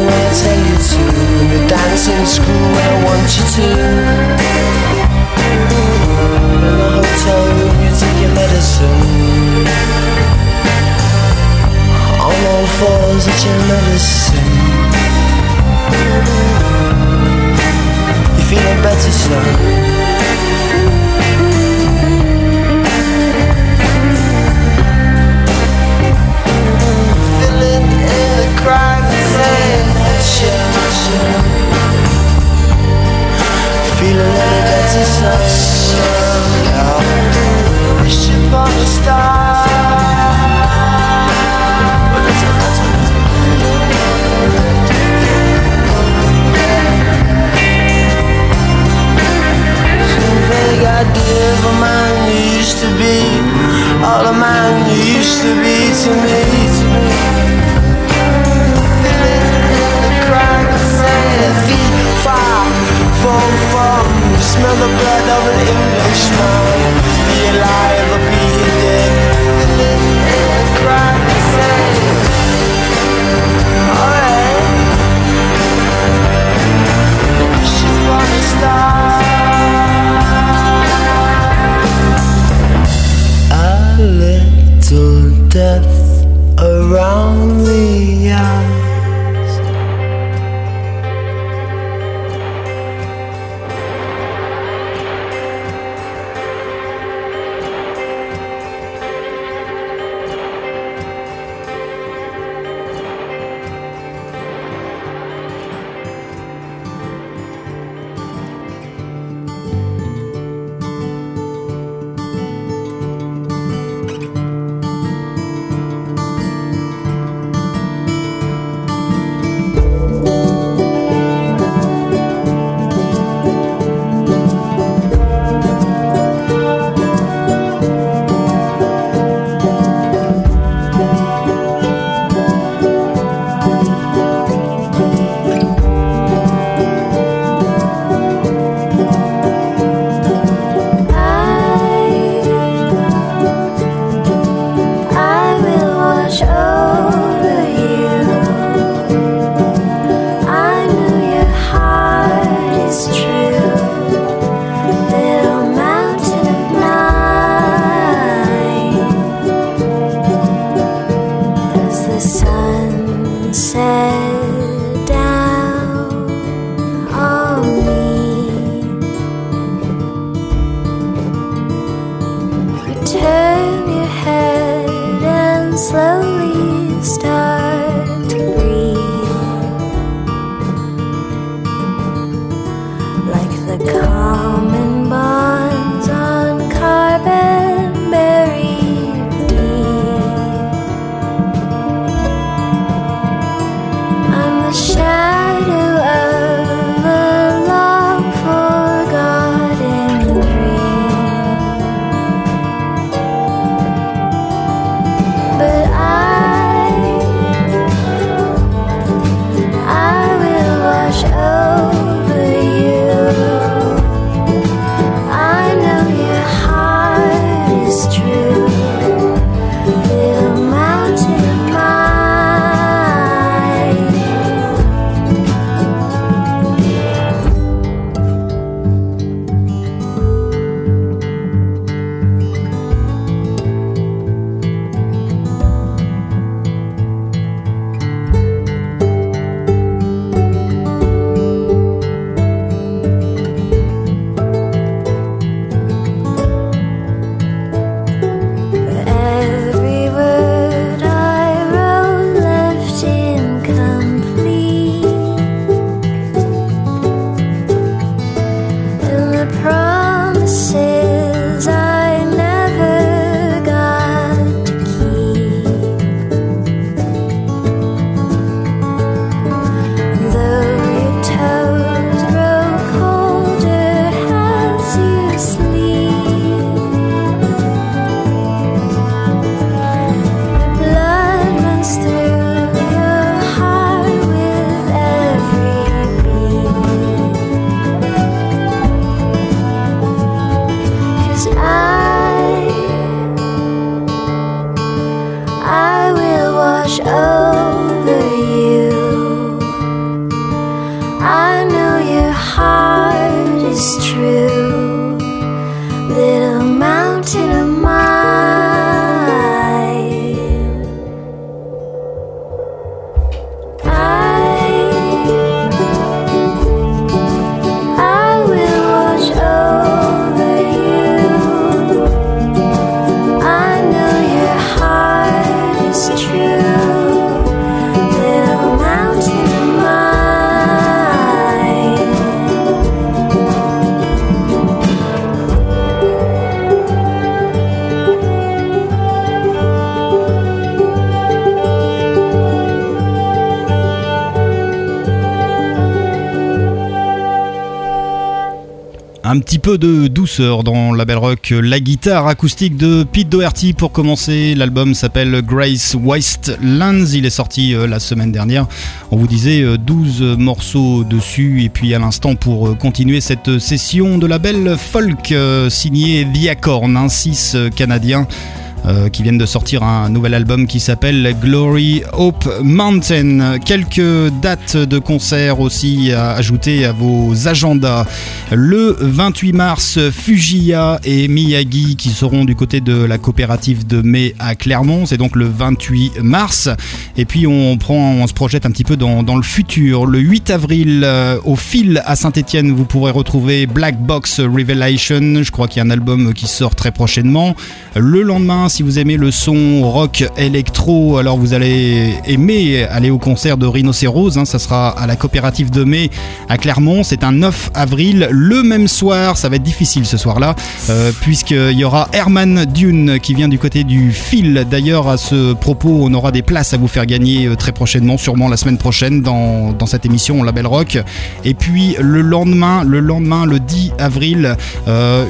Speaker 10: when I tell you to, and you dance in school I want you to. In the hotel room, you take your medicine. On all fours, at your medicine. You feeling better, son? Filling in the cracks, saying that shit. Feeling a little better, son. Vague idea of a man you used to be. All man you used to be to me. To me. Feet far, fall from. Smell the blood of an Englishman. Be alive or be dead. Death around the eyes.
Speaker 4: Un petit peu de douceur dans la belle rock, la guitare acoustique de Pete Doherty pour commencer. L'album s'appelle Grace Wastelands. Il est sorti euh, la semaine dernière. On vous disait euh, 12 morceaux dessus. Et puis à l'instant, pour euh, continuer cette session de la belle folk euh, signée The Acorn, un 6 canadien. Euh, qui viennent de sortir un nouvel album qui s'appelle Glory Hope Mountain. Quelques dates de concert aussi à ajouter à vos agendas. Le 28 mars, Fujiya et Miyagi qui seront du côté de la coopérative de mai à Clermont. C'est donc le 28 mars. Et puis on prend, on se projette un petit peu dans, dans le futur. Le 8 avril, euh, au fil à Saint-Etienne, vous pourrez retrouver Black Box Revelation. Je crois qu'il y a un album qui sort très prochainement. Le lendemain, si vous aimez le son rock électro, alors vous allez aimer aller au concert de Rhinocéros. hein. ça sera à la coopérative de mai à Clermont. C'est un 9 avril. Le même soir, ça va être difficile ce soir-là, euh, puisqu'il y aura Herman Dune qui vient du côté du fil. D'ailleurs, à ce propos, on aura des places à vous faire gagner euh, très prochainement, sûrement la semaine prochaine dans, dans cette émission Label Rock. Et puis le lendemain, le lendemain, le 10 avril, euh,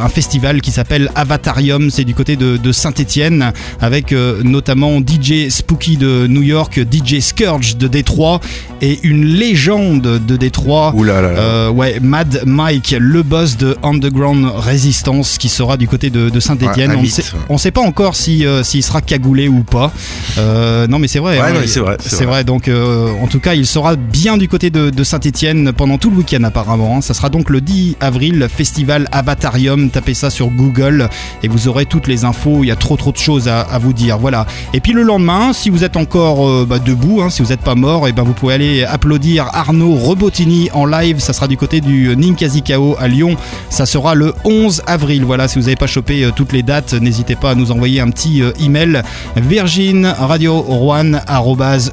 Speaker 4: un festival qui s'appelle Avatarium. C'est du côté de, de Saint-Etienne, avec euh, notamment DJ Spooky de New York, DJ Scourge de Détroit et une légende de Détroit. Euh, ouais, Mad Mike, le boss de Underground Resistance, qui sera du côté de, de Saint-Etienne.
Speaker 3: Ouais,
Speaker 4: on ne sait, pas encore si euh, s'il sera cagoulé ou pas. Euh, non, mais c'est vrai.
Speaker 3: Ouais,
Speaker 4: hein,
Speaker 3: c'est vrai, c'est
Speaker 4: vrai. Donc, en tout cas, il sera bien du côté de, de Saint-Etienne pendant tout le week-end apparemment. hein. Ça sera donc le 10 avril, festival Avatarium. Tapez ça sur Google et vous aurez toutes les infos. Il y a trop trop de choses à, à vous dire. Voilà. Et puis le lendemain, si vous êtes encore euh, bah, debout, hein, si vous n'êtes pas mort, et ben vous pouvez aller applaudir Arnaud Robotini en live. Ça sera du côté du Ninkazikao à Lyon. Ça sera le 11 avril. Voilà. Si vous n'avez pas chopé euh, toutes les dates, n'hésitez pas à nous envoyer un petit euh, email virgin radio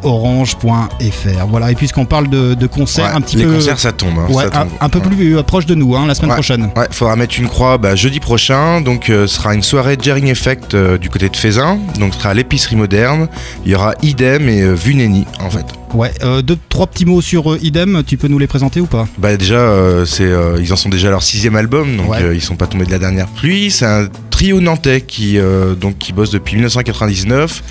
Speaker 4: orange.fr. Voilà. Et puisqu'on parle de, de concerts
Speaker 3: Ouais,
Speaker 4: un petit
Speaker 3: les
Speaker 4: peu.
Speaker 3: concerts, ça tombe, hein,
Speaker 4: Ouais,
Speaker 3: ça
Speaker 4: un,
Speaker 3: tombe.
Speaker 4: un peu plus euh, proche de nous, hein, la semaine prochaine.
Speaker 3: Ouais, faudra mettre une croix bah, jeudi prochain. Donc, euh, ce sera une soirée Jaring Effect euh, du côté de Fézin. Donc, ce sera à l'épicerie moderne. Il y aura Idem et euh, Vuneni, en fait.
Speaker 4: Ouais, euh, deux, trois petits mots sur euh, Idem, tu peux nous les présenter ou pas?
Speaker 3: Bah déjà, euh, c'est, ils en sont déjà à leur sixième album, donc
Speaker 4: Ouais.
Speaker 3: ils sont pas tombés de la dernière pluie. C'est un trio nantais qui donc qui bosse depuis 1999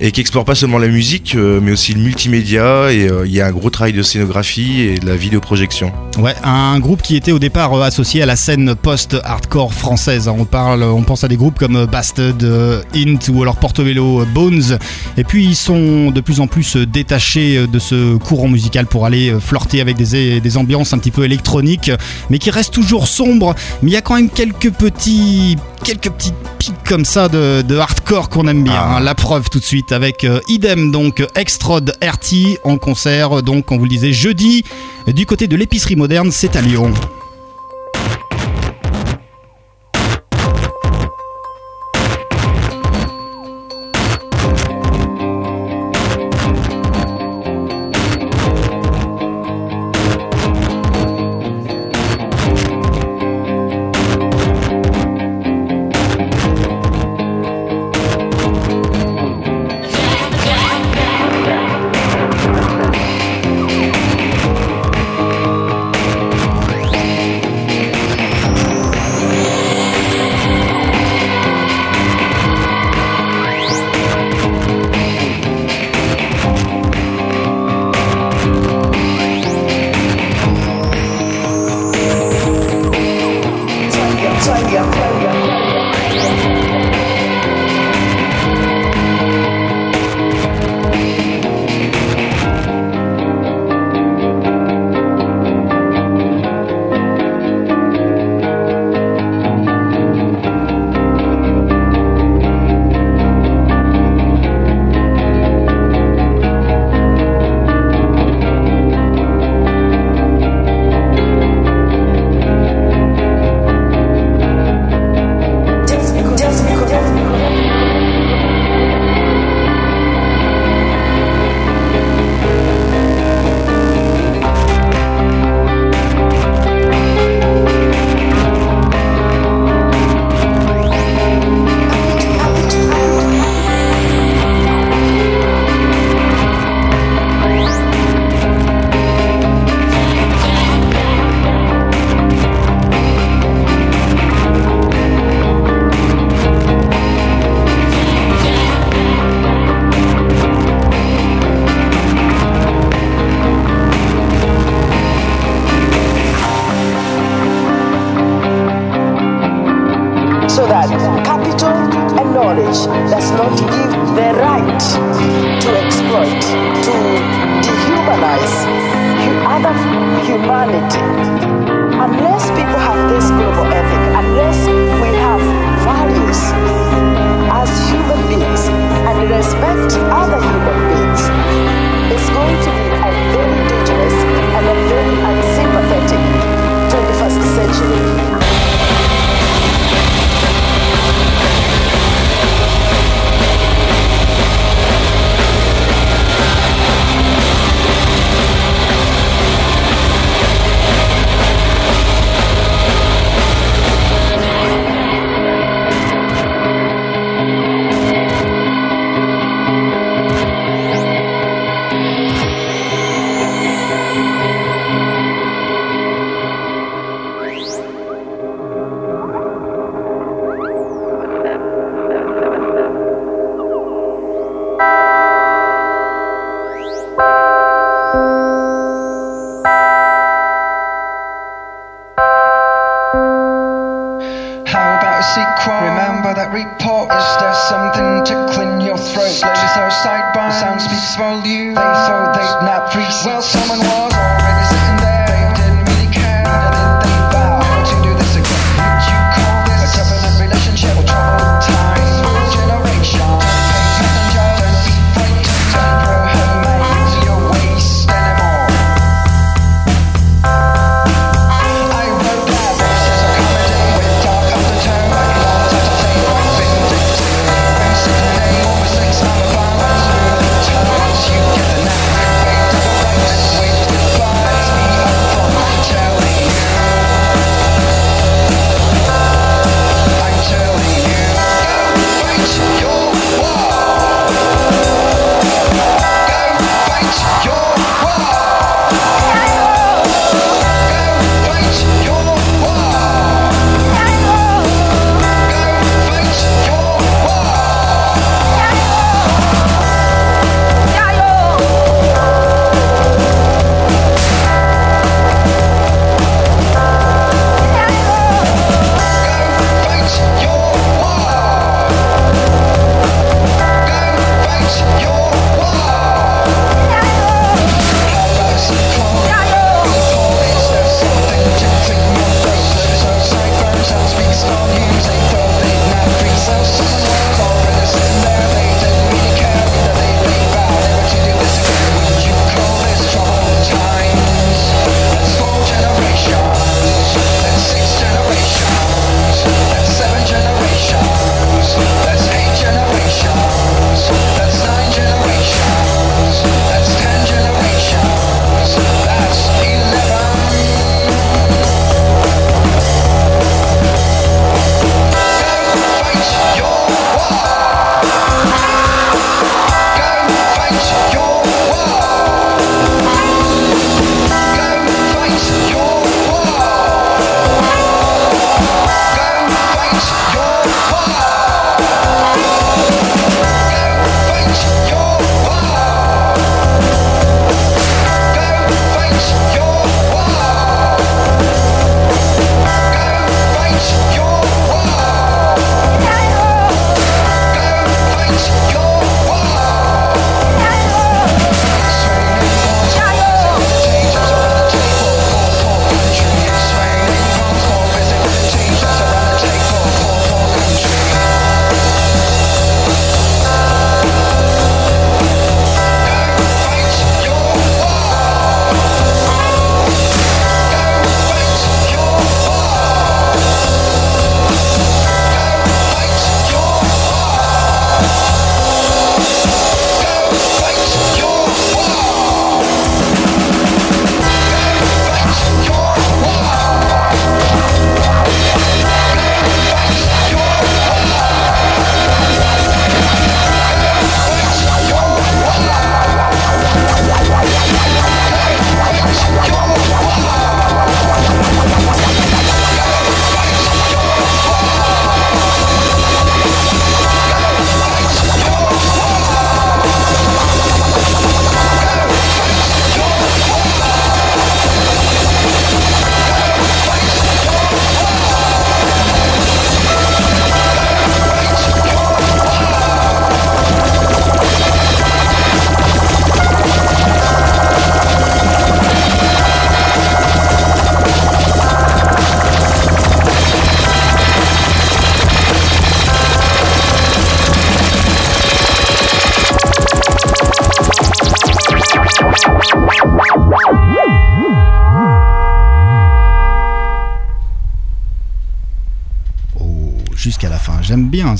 Speaker 3: et qui explore pas seulement la musique, mais aussi le multimédia. Et il y a un gros travail de scénographie et de la vidéoprojection.
Speaker 4: Ouais, un groupe qui était au départ associé à la scène post-hardcore française. hein. On parle, on pense à des groupes comme Bastard, euh, Int ou alors Portobello euh, Bones. Et puis ils sont de plus en plus euh, détachés de ce courant musical pour aller flirter avec des, des ambiances un petit peu électroniques, mais qui restent toujours sombres. Mais il y a quand même quelques petits, quelques petits pics comme ça de, de hardcore qu'on aime bien. hein. La preuve tout de suite avec euh, Idem, donc Extrode RT en concert. Donc on vous le disait jeudi du côté de l'épicerie moderne, c'est à Lyon.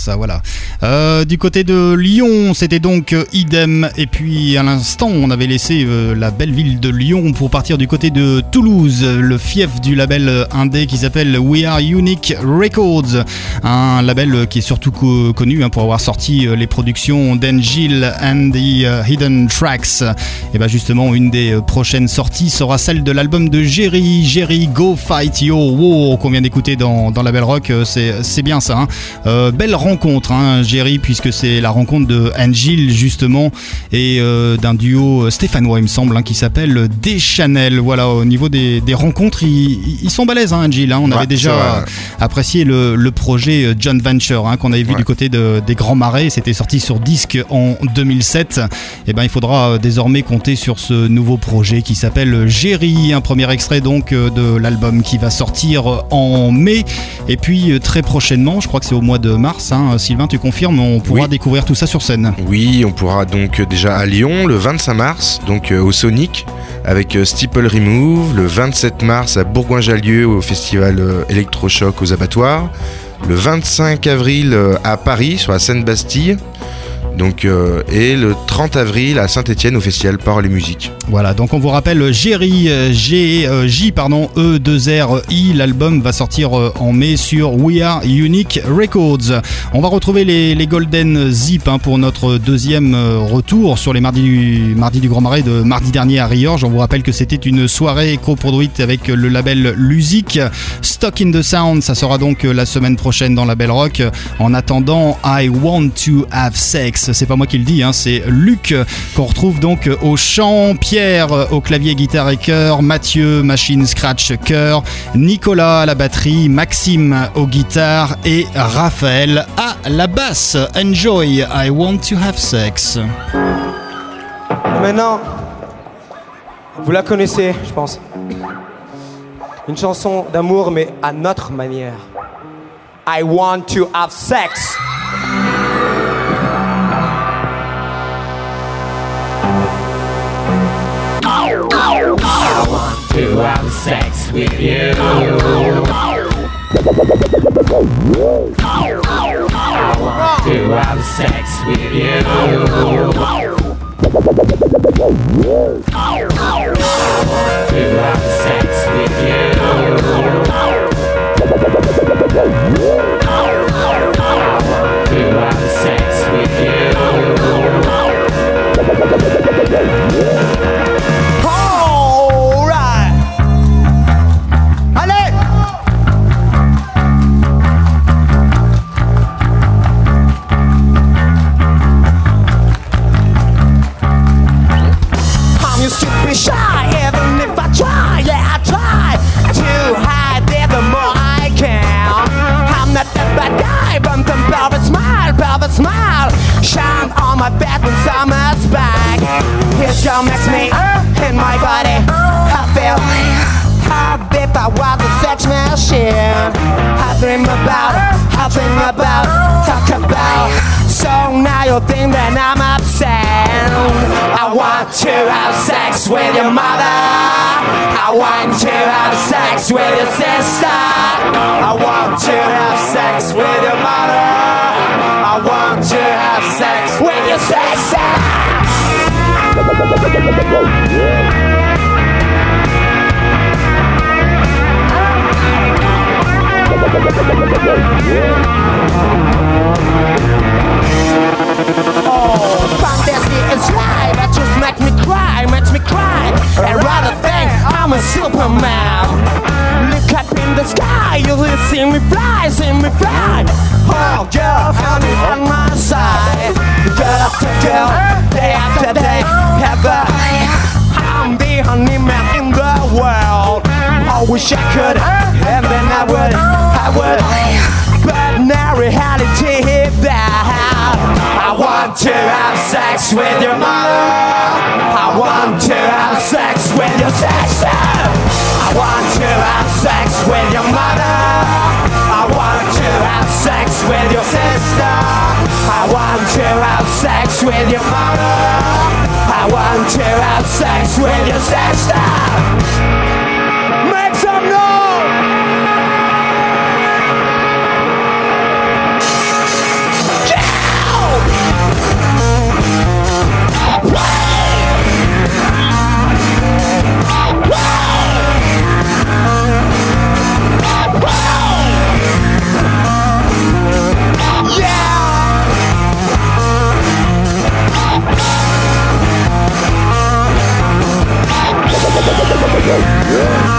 Speaker 4: Ça, voilà. Du côté de Lyon, c'était donc euh, idem. Et puis à l'instant, on avait laissé euh, la belle ville de Lyon pour partir du côté de Toulouse, le fief du label euh, indé qui s'appelle We Are Unique Records. Un label qui est surtout co- connu hein, pour avoir sorti les productions d'Angel and the Hidden Tracks. Et bien justement, une des prochaines sorties sera celle de l'album de Jerry, Jerry Go Fight Yo War qu'on vient d'écouter dans, dans la Belle Rock. C'est, bien ça. hein. Belle rencontre, hein, Jerry, puisque c'est la rencontre de Angel justement et euh, d'un duo euh, stéphanois, il me semble, hein, qui s'appelle Deschanel. Voilà, au niveau des, des rencontres, ils, ils sont balèzes, hein, Angel. hein. On
Speaker 3: Ouais,
Speaker 4: avait déjà apprécié le, le projet euh, John Venture hein, qu'on avait vu
Speaker 3: Ouais.
Speaker 4: du côté de- des Grands Marais. C'était sorti sur disque en 2007. Et ben, il faudra désormais compter sur ce nouveau projet qui s'appelle Jerry. Un premier extrait donc de l'album qui va sortir en mai. Et puis très prochainement, je crois que c'est au mois de mars. Sylvain, tu confirmes, on pourra
Speaker 3: Oui.
Speaker 4: découvrir tout ça sur scène.
Speaker 3: Oui, on pourra donc euh, déjà à Lyon le 25 mars, donc euh, au Sonic, avec euh, Steeple Remove, le 27 mars à Bourgoin-Jallieu au festival Electrochoc aux abattoirs, le 25 avril à Paris sur la Seine-Bastille, donc, euh, et le 30 avril à Saint-Etienne au festival Parole et Musique.
Speaker 4: Voilà, donc on vous rappelle Jerry euh, G euh, J pardon E 2 R I l'album va sortir en mai sur We Are Unique Records. On va retrouver les, Golden Zip hein, pour notre deuxième retour sur les mardis du, mardi du Grand Marais de mardi dernier à Riorges. On vous rappelle que c'était une soirée coproduite avec le label Lusic. Stock in the Sound, ça sera donc la semaine prochaine dans la Belle Rock. En attendant, I Want to Have Sex, c'est pas moi qui le dis, hein, c'est Luc euh, qu'on retrouve donc euh, au chant, Pierre euh, au clavier, guitare et chœur, Mathieu, machine, scratch, chœur, Nicolas à la batterie, Maxime aux guitares et Raphaël à la basse. Enjoy, I Want to Have Sex.
Speaker 7: Maintenant, vous la connaissez, je pense. Une chanson d'amour, mais à notre manière. I want to have sex.
Speaker 11: To have sex with you. I want to have sex with you. I want to have sex with you. I want to have sex with
Speaker 7: Alright. Smile, shine on my bed when summer's back. His girl makes me in my body. I feel if I was a sex machine. I dream about, I think about, talk about. So now you think that I'm upset. I want to have sex with your mother. I want to have sex with your sister. I want to have sex with your mother. I want to have sex with your sister. Oh, with your mother. I want to have sex with your sister. I want to have sex with your mother. I want to have sex with your sister. I want to have sex with your mother. I want to have sex with your sister. Yeah.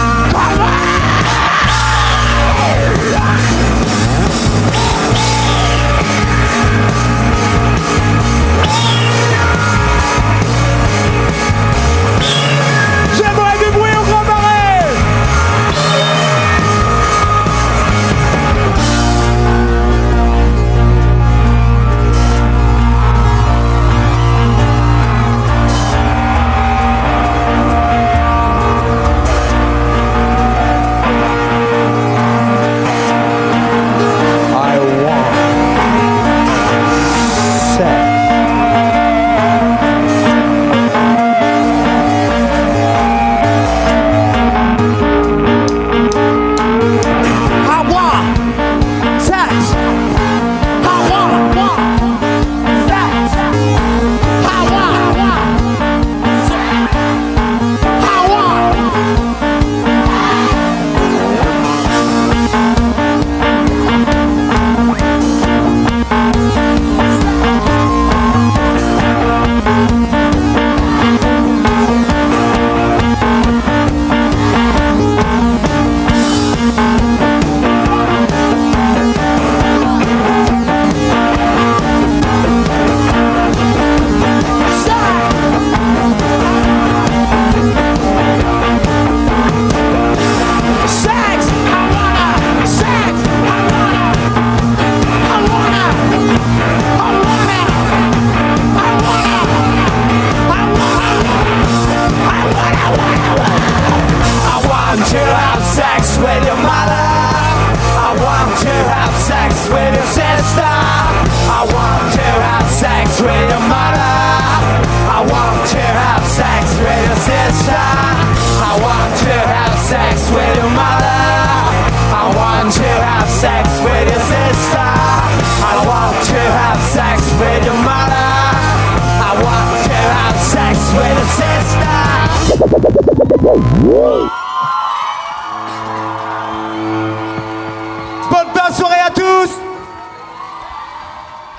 Speaker 7: Whoa!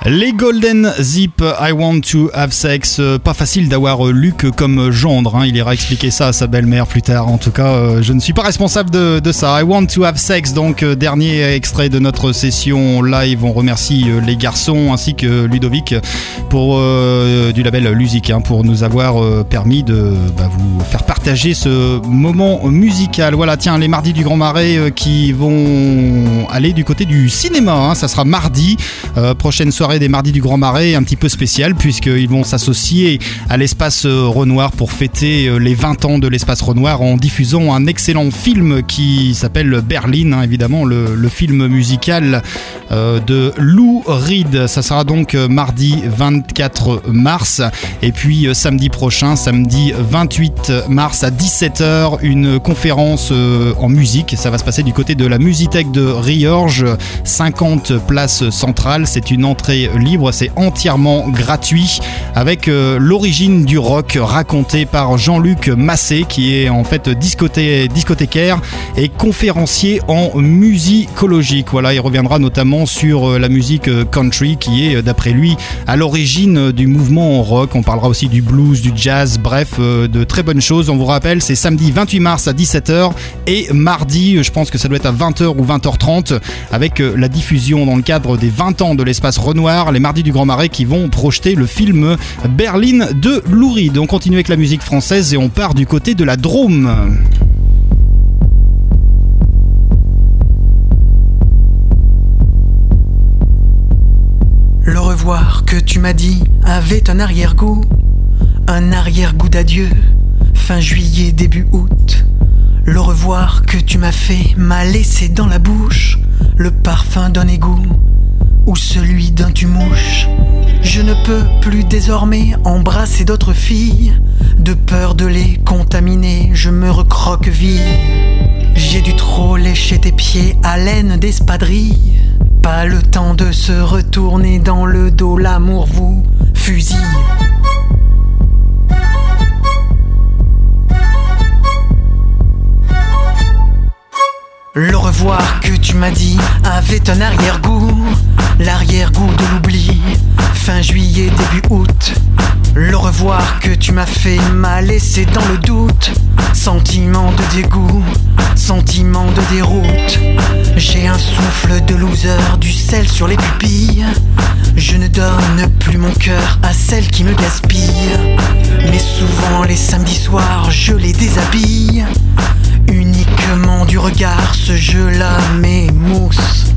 Speaker 4: Les Golden Zip, I Want to Have Sex. Euh, Pas facile d'avoir euh, Luc comme gendre. hein. Il ira expliquer ça à sa belle-mère plus tard. En tout cas, euh, je ne suis pas responsable de, ça. I Want to Have Sex, donc dernier extrait de notre session live. On remercie les garçons ainsi que Ludovic pour du label Lusic hein, pour nous avoir permis de bah, vous faire partager ce moment musical. Voilà, tiens, les mardis du Grand Marais qui vont aller du côté du cinéma. hein. Ça sera mardi, prochaine soirée des mardis du Grand Marais, un petit peu spécial puisqu'ils vont s'associer à l'espace euh, Renoir pour fêter euh, les 20 ans de l'espace Renoir en diffusant un excellent film qui s'appelle Berlin, hein, évidemment, le, film musical euh, de Lou Reed. Ça sera donc mardi 24 mars. Et puis samedi prochain, samedi 28 mars à 17h, une conférence en musique. Ça va se passer du côté de la Musithèque de Riorges, 50 places centrales. C'est une entrée libre, c'est entièrement gratuit avec euh, l'origine du rock racontée par Jean-Luc Massé qui est en fait discothé- discothécaire et conférencier en musicologique. Voilà, il reviendra notamment sur euh, la musique euh, country qui est d'après lui à l'origine du mouvement rock. On parlera aussi du blues, du jazz, bref, de très bonnes choses. On vous rappelle, c'est samedi 28 mars à 17h et mardi, je pense que ça doit être à 20h ou 20h30 avec la diffusion dans le cadre des 20 ans de l'espace Renoir, les mardis du Grand Marais qui vont projeter le film Berlin de Lou Reed. On continue avec la musique française et on part du côté de la Drôme.
Speaker 12: Le revoir que tu m'as dit avait un arrière-goût, un arrière-goût d'adieu, fin juillet, début août. Le revoir que tu m'as fait m'a laissé dans la bouche le parfum d'un égout ou celui d'un tumouche. Je ne peux plus désormais embrasser d'autres filles, de peur de les contaminer, je me recroqueville. J'ai dû trop lécher tes pieds à laine d'espadrille. Pas le temps de se retourner dans le dos, l'amour vous fusille. Le revoir que tu m'as dit avait un arrière-goût, l'arrière-goût de l'oubli. Fin juillet, début août. Le revoir que tu m'as fait m'a laissé dans le doute. Sentiment de dégoût, sentiment de déroute. J'ai un souffle de loser, du sel sur les pupilles. Je ne donne plus mon cœur à celle qui me gaspille. Mais souvent les samedis soirs, je les déshabille. Uniquement du regard, ce jeu-là m'émousse.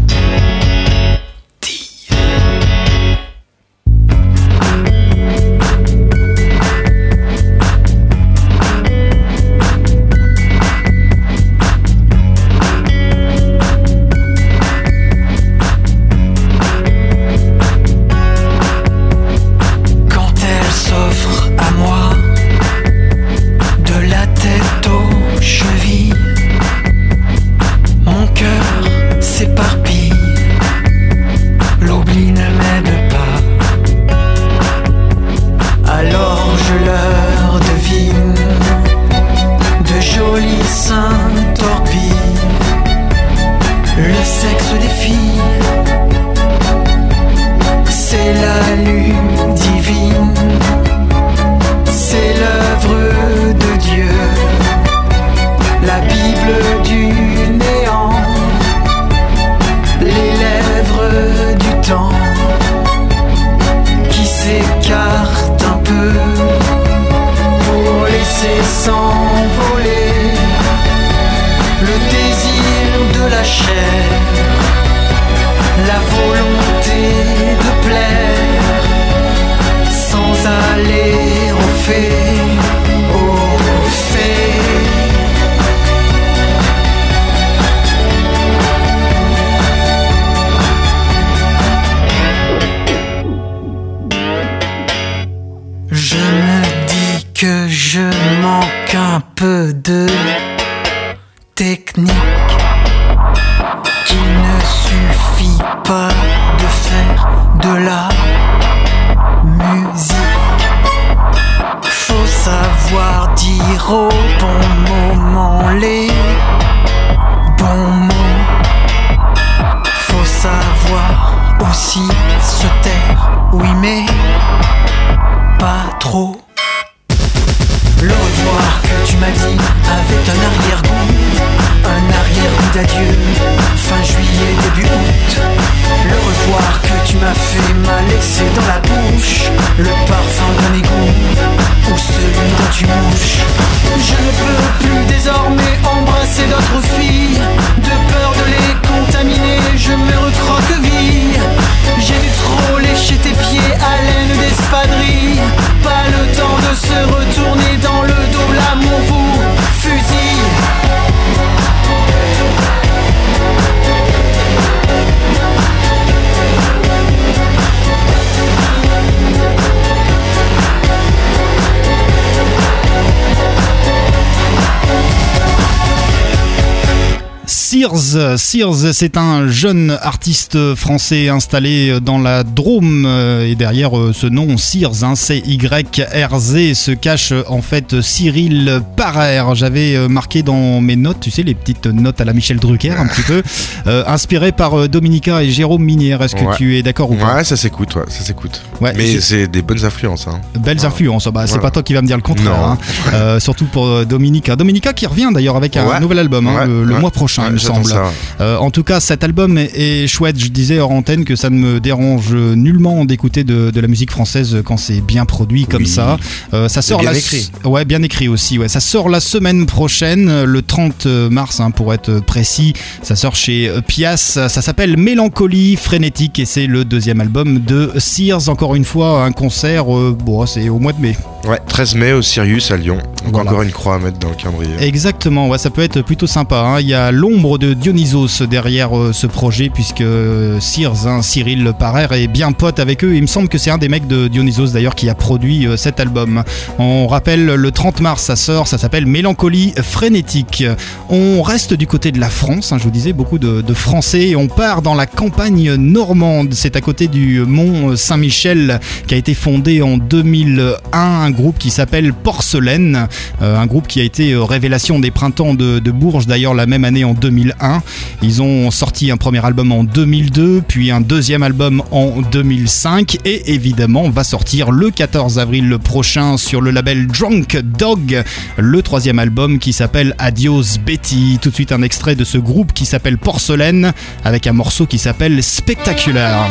Speaker 4: Sears, c'est un jeune artiste français installé dans la Drôme euh, et derrière euh, ce nom Sears, hein, C-Y-R-Z, se cache en fait Cyril Parer. J'avais euh, marqué dans mes notes, tu sais, les petites notes à la Michel Drucker un petit peu, euh, inspiré par Dominica et Jérôme Minière. Est-ce que
Speaker 3: Ouais.
Speaker 4: tu es d'accord ou pas
Speaker 3: Ouais, ça s'écoute, ouais, ça s'écoute.
Speaker 4: Ouais,
Speaker 3: Mais c'est des bonnes influences. Hein.
Speaker 4: Belles influences, bah, c'est
Speaker 3: Voilà.
Speaker 4: pas toi qui va me dire le contraire, hein. Euh, surtout pour Dominica. Dominica qui revient d'ailleurs avec un nouvel album le, mois prochain, il me semble.
Speaker 3: ça.
Speaker 4: Euh, en tout cas, cet album est, est chouette. Je disais hors antenne que ça ne me dérange nullement d'écouter de, de la musique française quand c'est bien produit comme ça. Euh, ça sort
Speaker 3: bien
Speaker 4: la
Speaker 3: écrit.
Speaker 4: Ouais, bien écrit aussi. Ouais, ça sort la semaine prochaine, euh, le 30 mars hein, pour être précis. Ça sort chez euh, Pias. Ça s'appelle Mélancolie frénétique et c'est le deuxième album de Sears. Encore une fois, un concert. euh, bon, c'est au mois de mai.
Speaker 3: Ouais, 13 mai au Sirius à Lyon. Donc
Speaker 4: Voilà.
Speaker 3: encore une croix à mettre dans le calendrier.
Speaker 4: Exactement, ouais, ça peut être plutôt sympa. hein. Il y a l'ombre de Dionysos derrière euh, ce projet, puisque euh, Sears, hein, Cyril Parer, est bien pote avec eux. Il me semble que c'est un des mecs de Dionysos d'ailleurs qui a produit euh, cet album. On rappelle, le 30 mars, ça sort, ça s'appelle Mélancolie frénétique. On reste du côté de la France, hein, je vous disais, beaucoup de, Français. On part dans la campagne normande. C'est à côté du Mont Saint-Michel qui a été fondé en 2001, un groupe qui s'appelle Porcelaine, un groupe qui a été révélation des printemps de, de Bourges d'ailleurs la même année en 2001. Ils ont sorti un premier album en 2002, puis un deuxième album en 2005 et évidemment va sortir le 14 avril prochain sur le label Drunk Dog le troisième album qui s'appelle Adios Betty. Tout de suite un extrait de ce groupe qui s'appelle Porcelaine avec un morceau qui s'appelle Spectacular.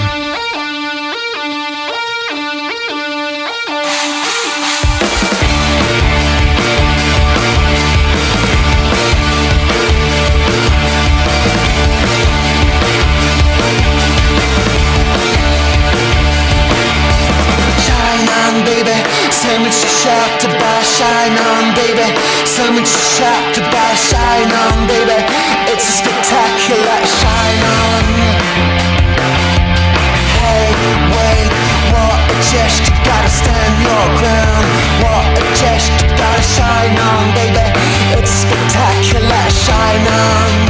Speaker 10: Baby. So much to shout to. Shine on, baby. It's a spectacular shine on. Hey, wait, what a gesture. Gotta stand your ground. What a gesture. Gotta shine on, baby. It's a spectacular shine. On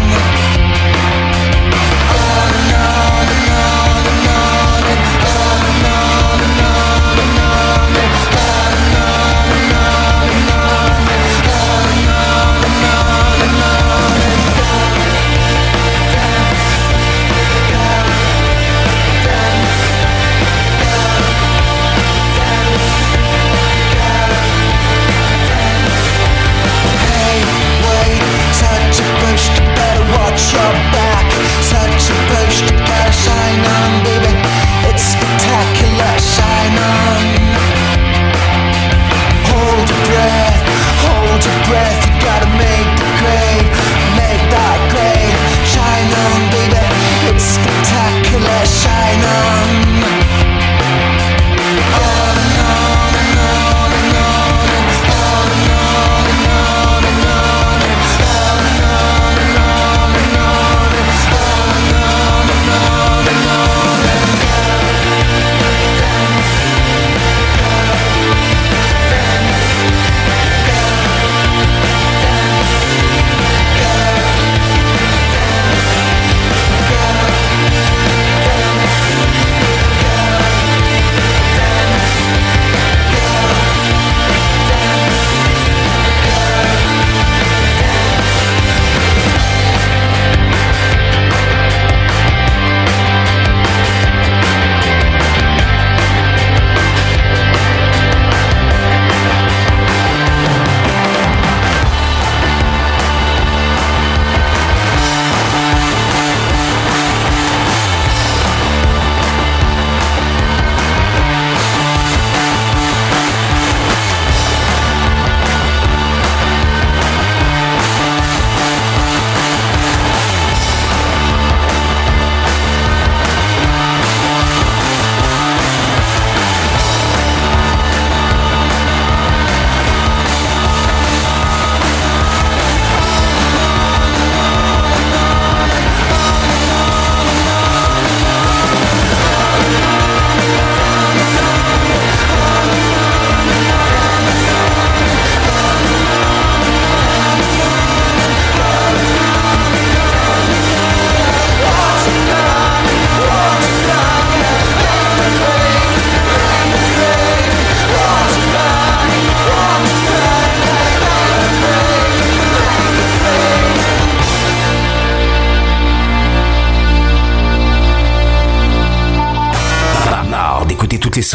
Speaker 10: Let's shine on.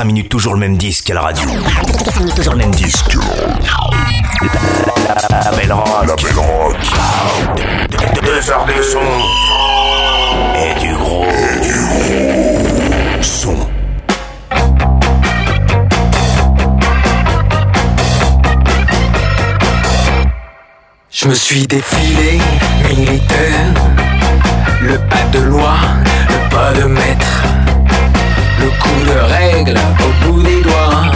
Speaker 2: 5 minutes, toujours le même disque à la radio. 5 minutes, toujours le même disque. La, belle rock. La belle rock. Deux, heures de son. Et du gros. Et du gros. Son.
Speaker 13: Je me suis défilé, militaire, le pas de loi, le pas de maître, règle au bout des doigts,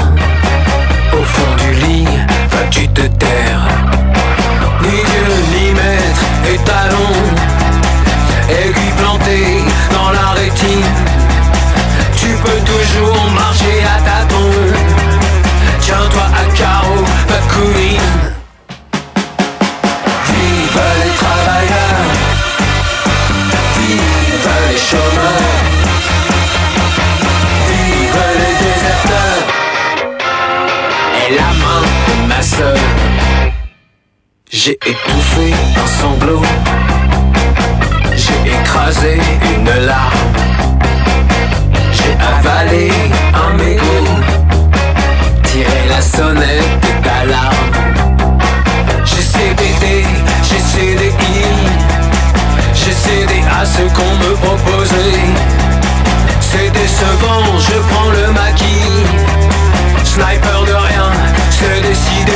Speaker 13: au fond du lit, vas-tu te taire? Ni Dieu, ni maître, étalon, aiguille plantée dans la rétine, tu peux toujours marcher à J'ai étouffé un sanglot, j'ai écrasé une larme, j'ai avalé un mégot, tiré la sonnette d'alarme. J'ai cédé, j'ai cédé, j'ai cédé à ce qu'on me proposait. C'est décevant, je prends le maquis. Sniper de rien, c'est décidé.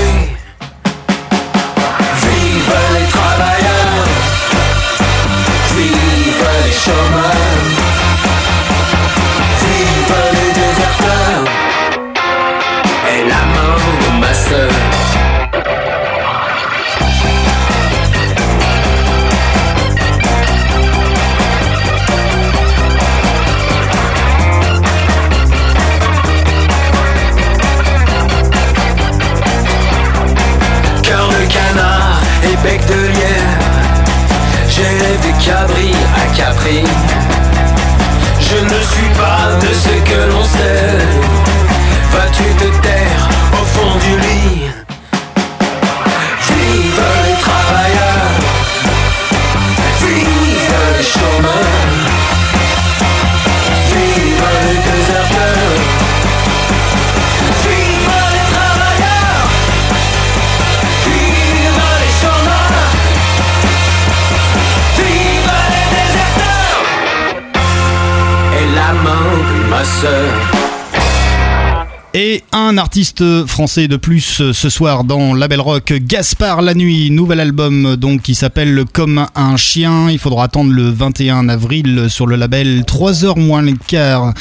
Speaker 4: Un artiste français de plus euh, ce soir dans La Belle Rock, Gaspard La Nuit, nouvel album donc qui s'appelle Comme un chien. Il faudra attendre le 21 avril sur le label 3h moins le quart.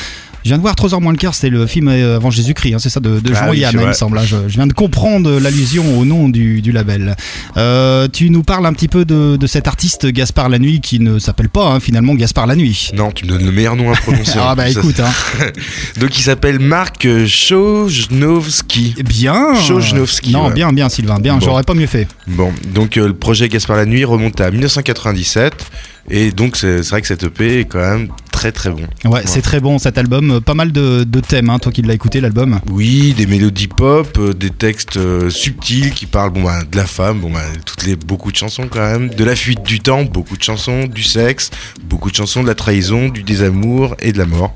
Speaker 4: Je viens de voir 3h moins le quart, c'était le film euh, avant Jésus-Christ, hein, c'est ça, de, de
Speaker 3: Ah
Speaker 4: Jean
Speaker 3: oui,
Speaker 4: Yann,
Speaker 3: c'est
Speaker 4: il me semble. hein, Je, je viens de comprendre l'allusion au nom du, du label. Euh, tu nous parles un petit peu de, de cet artiste Gaspard La Nuit qui ne s'appelle pas hein, finalement Gaspard La Nuit.
Speaker 3: Non, tu me donnes le meilleur nom à prononcer.
Speaker 4: Ah bah
Speaker 3: ça.
Speaker 4: écoute.
Speaker 3: Donc il s'appelle Marc Chojnowski.
Speaker 4: Bien.
Speaker 3: Chojnowski.
Speaker 4: Non,
Speaker 3: ouais.
Speaker 4: bien, bien, Sylvain, bien.
Speaker 3: Bon.
Speaker 4: J'aurais pas mieux fait.
Speaker 3: Bon, donc euh, le projet Gaspard la nuit remonte à 1997 et donc c'est c'est vrai que cet EP est quand même très très bon.
Speaker 4: Ouais, c'est très bon cet album. Pas mal de, de thèmes, hein, toi qui l'as écouté l'album.
Speaker 3: Oui, des mélodies pop, euh, des textes euh, subtils qui parlent bon bah, de la femme, bon bah, toutes les beaucoup de chansons quand même, de la fuite du temps, beaucoup de chansons, du sexe, beaucoup de chansons de la trahison, du désamour et de la mort.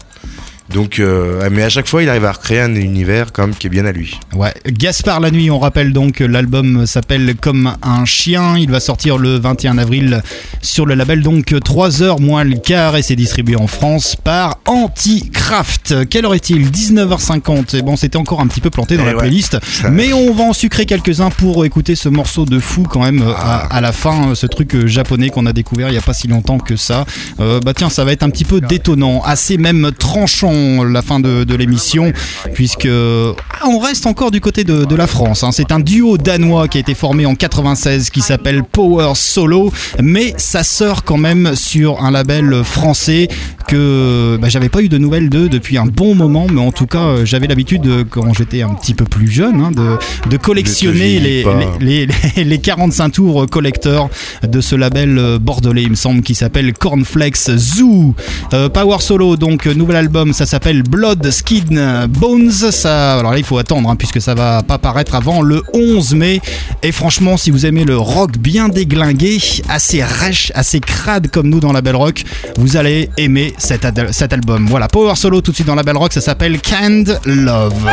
Speaker 3: Donc, euh, mais à chaque fois, il arrive à recréer un univers quand même qui est bien à lui.
Speaker 4: Ouais, Gaspard la nuit, on rappelle donc que l'album s'appelle Comme un chien. Il va sortir le 21 avril sur le label donc 3 heures moins le quart et c'est distribué en France par Anticraft. Quelle heure est-il? 19h50. Et bon, c'était encore un petit peu planté dans
Speaker 3: Eh
Speaker 4: la
Speaker 3: ouais.
Speaker 4: playlist,
Speaker 3: Ça-
Speaker 4: mais on va en sucrer quelques-uns pour écouter ce morceau de fou quand même euh, à, à la fin, ce truc euh, japonais qu'on a découvert il y a pas si longtemps que ça. Euh, bah tiens, ça va être un petit peu détonnant, assez même tranchant la fin de, de l'émission, puisque ah, on reste encore du côté de, de la France. hein. C'est un duo danois qui a été formé en 96 qui s'appelle Power Solo, mais ça sort quand même sur un label français que bah, j'avais pas eu de nouvelles d'eux depuis un bon moment, mais en tout cas euh, j'avais l'habitude euh, quand j'étais un petit peu plus jeune hein, de, de collectionner les,
Speaker 3: vieillis pas.
Speaker 4: les, les, les 45 tours collector de ce label euh, bordelais, il me semble, qui s'appelle Cornflakes Zoo. Euh, Power Solo, donc euh, nouvel album ça s'appelle Blood, Skin, Bones. Ça, alors là, il faut attendre hein, puisque ça va pas paraître avant le 11 mai. Et franchement, si vous aimez le rock bien déglingué, assez rêche, assez crade comme nous dans la Belle Rock, vous allez aimer cet, cet album. Voilà, Power Solo tout de suite dans la Belle Rock, ça s'appelle Canned Love.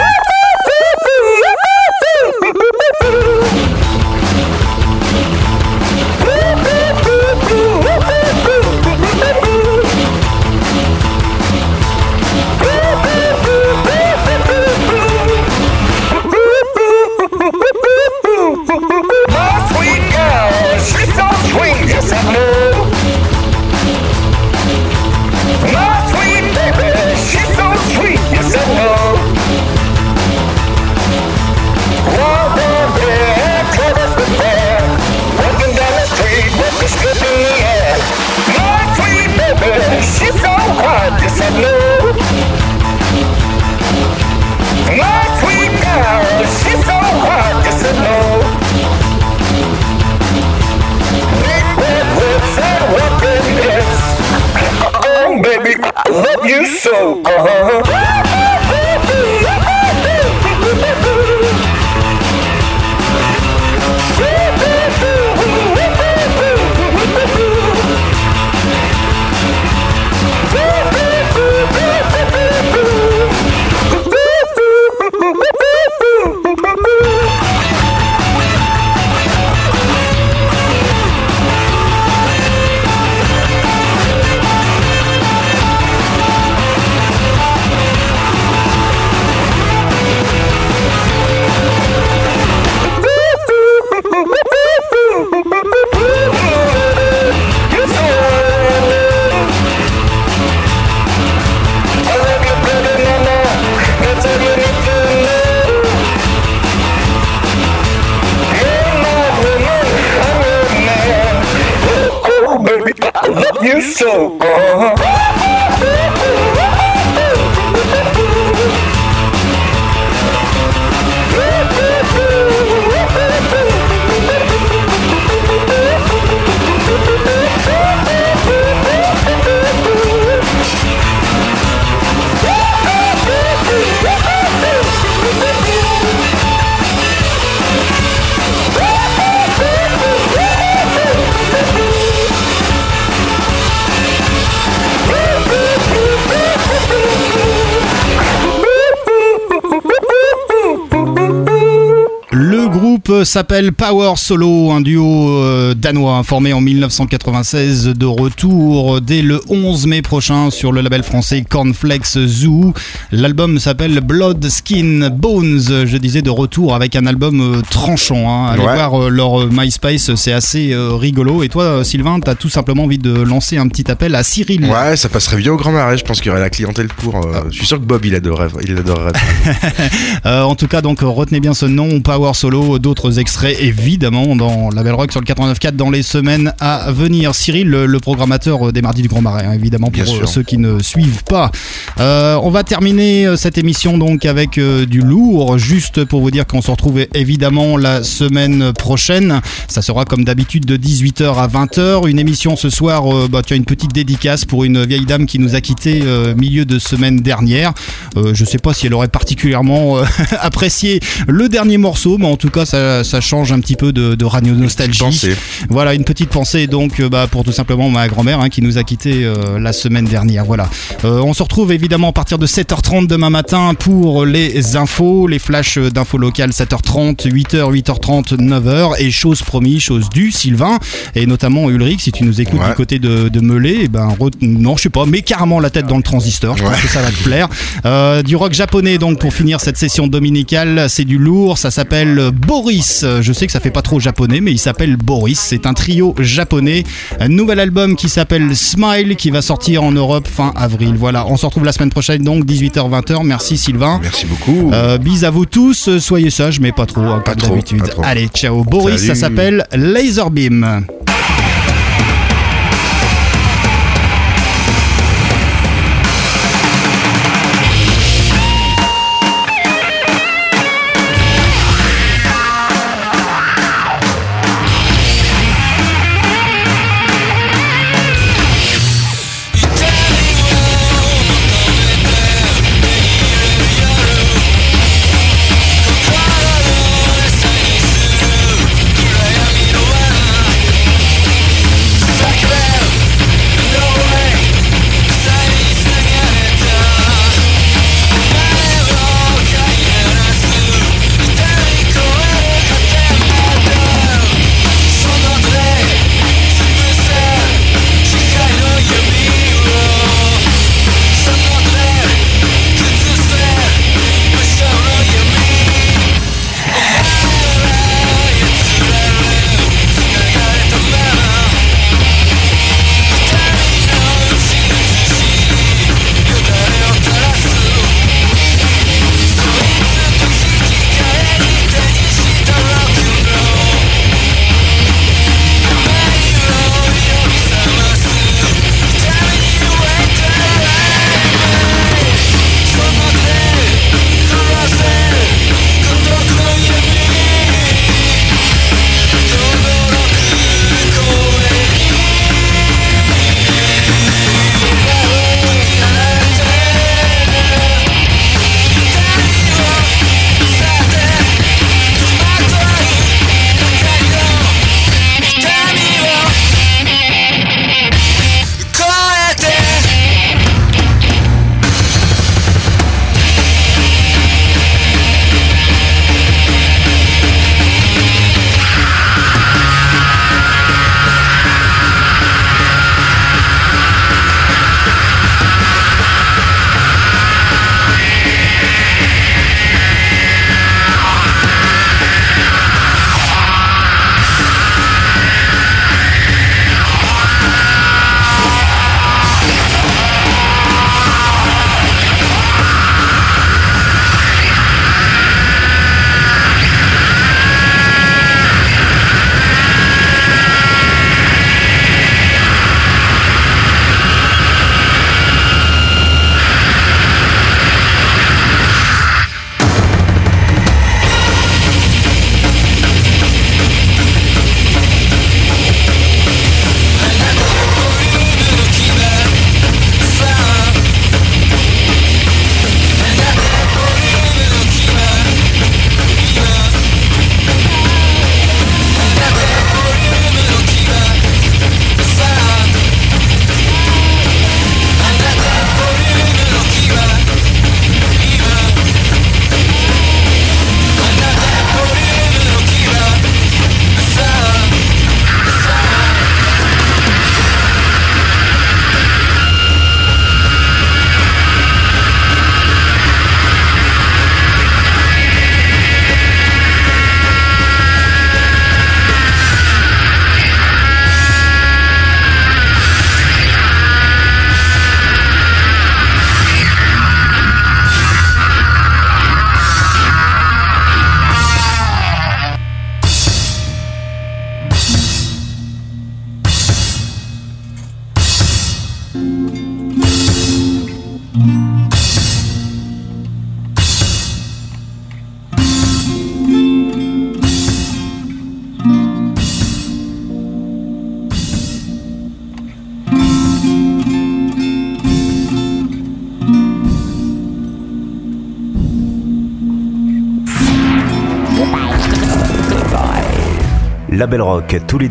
Speaker 11: I love you so. Uh-huh. So.
Speaker 4: Groupe s'appelle Power Solo, un duo euh, danois formé en 1996 de retour dès le 11 mai prochain sur le label français Cornflakes Zoo. L'album s'appelle Blood, Skin, Bones. Je disais de retour avec un album euh, tranchant. hein. Allez
Speaker 3: Ouais.
Speaker 4: voir euh, leur euh, MySpace, c'est assez euh, rigolo. Et toi, euh, Sylvain, t'as tout simplement envie de lancer un petit appel à Cyril.
Speaker 3: Ouais, ça passerait bien au Grand Marais. Je pense qu'il y aurait la clientèle pour. euh, Je suis sûr que Bob, il adorerait. Il adorerait.
Speaker 4: Euh, en tout cas, donc retenez bien ce nom, Power Solo. D'autres extraits, évidemment, dans la Belle Rock sur le 89.4 dans les semaines à venir. Cyril, le, le programmateur des Mardis du Grand Marais, hein, évidemment, pour
Speaker 3: Bien sûr.
Speaker 4: euh, ceux qui ne suivent pas. Euh, on va terminer euh, cette émission donc avec euh, du lourd, juste pour vous dire qu'on se retrouve évidemment la semaine prochaine. Ça sera comme d'habitude de 18h à 20h. Une émission ce soir, euh, bah, tu as une petite dédicace pour une vieille dame qui nous a quitté euh, milieu de semaine dernière. Euh, je sais pas si elle aurait particulièrement euh, apprécié le dernier morceau, mais en tout cas, ça, ça change un petit peu de, de radio nostalgie. Voilà, une petite pensée donc euh, bah, pour tout simplement ma grand-mère hein, qui nous a quitté euh, la semaine dernière. Voilà. Euh, on se retrouve évidemment à partir de 7h30 demain matin pour les infos, les flashs d'infos locales 7h30, 8h, 8h30, 9h et chose promis, chose due, Sylvain et notamment Ulrich, si tu nous écoutes
Speaker 3: Ouais.
Speaker 4: du côté de, de Melay, eh ben re- non, je sais pas, mets carrément la tête dans le transistor. Je pense que ça va te plaire. Euh, du rock japonais donc pour finir cette session dominicale, c'est du lourd. Ça s'appelle Boris. Je sais que ça fait pas trop japonais, mais il s'appelle Boris. C'est un trio japonais. Un nouvel album qui s'appelle Smile qui va sortir en Europe fin avril. Voilà, on se retrouve la semaine prochaine donc 18h-20h. Merci Sylvain.
Speaker 3: Merci beaucoup.
Speaker 4: Euh, bis à vous tous. Soyez sages, mais pas trop, hein, comme d'habitude.
Speaker 3: pas trop.
Speaker 4: Allez, ciao. Boris, ça s'appelle Laserbeam.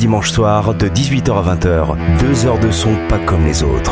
Speaker 2: Dimanches soirs de 18h à 20h. Deux heures de son pas comme les autres.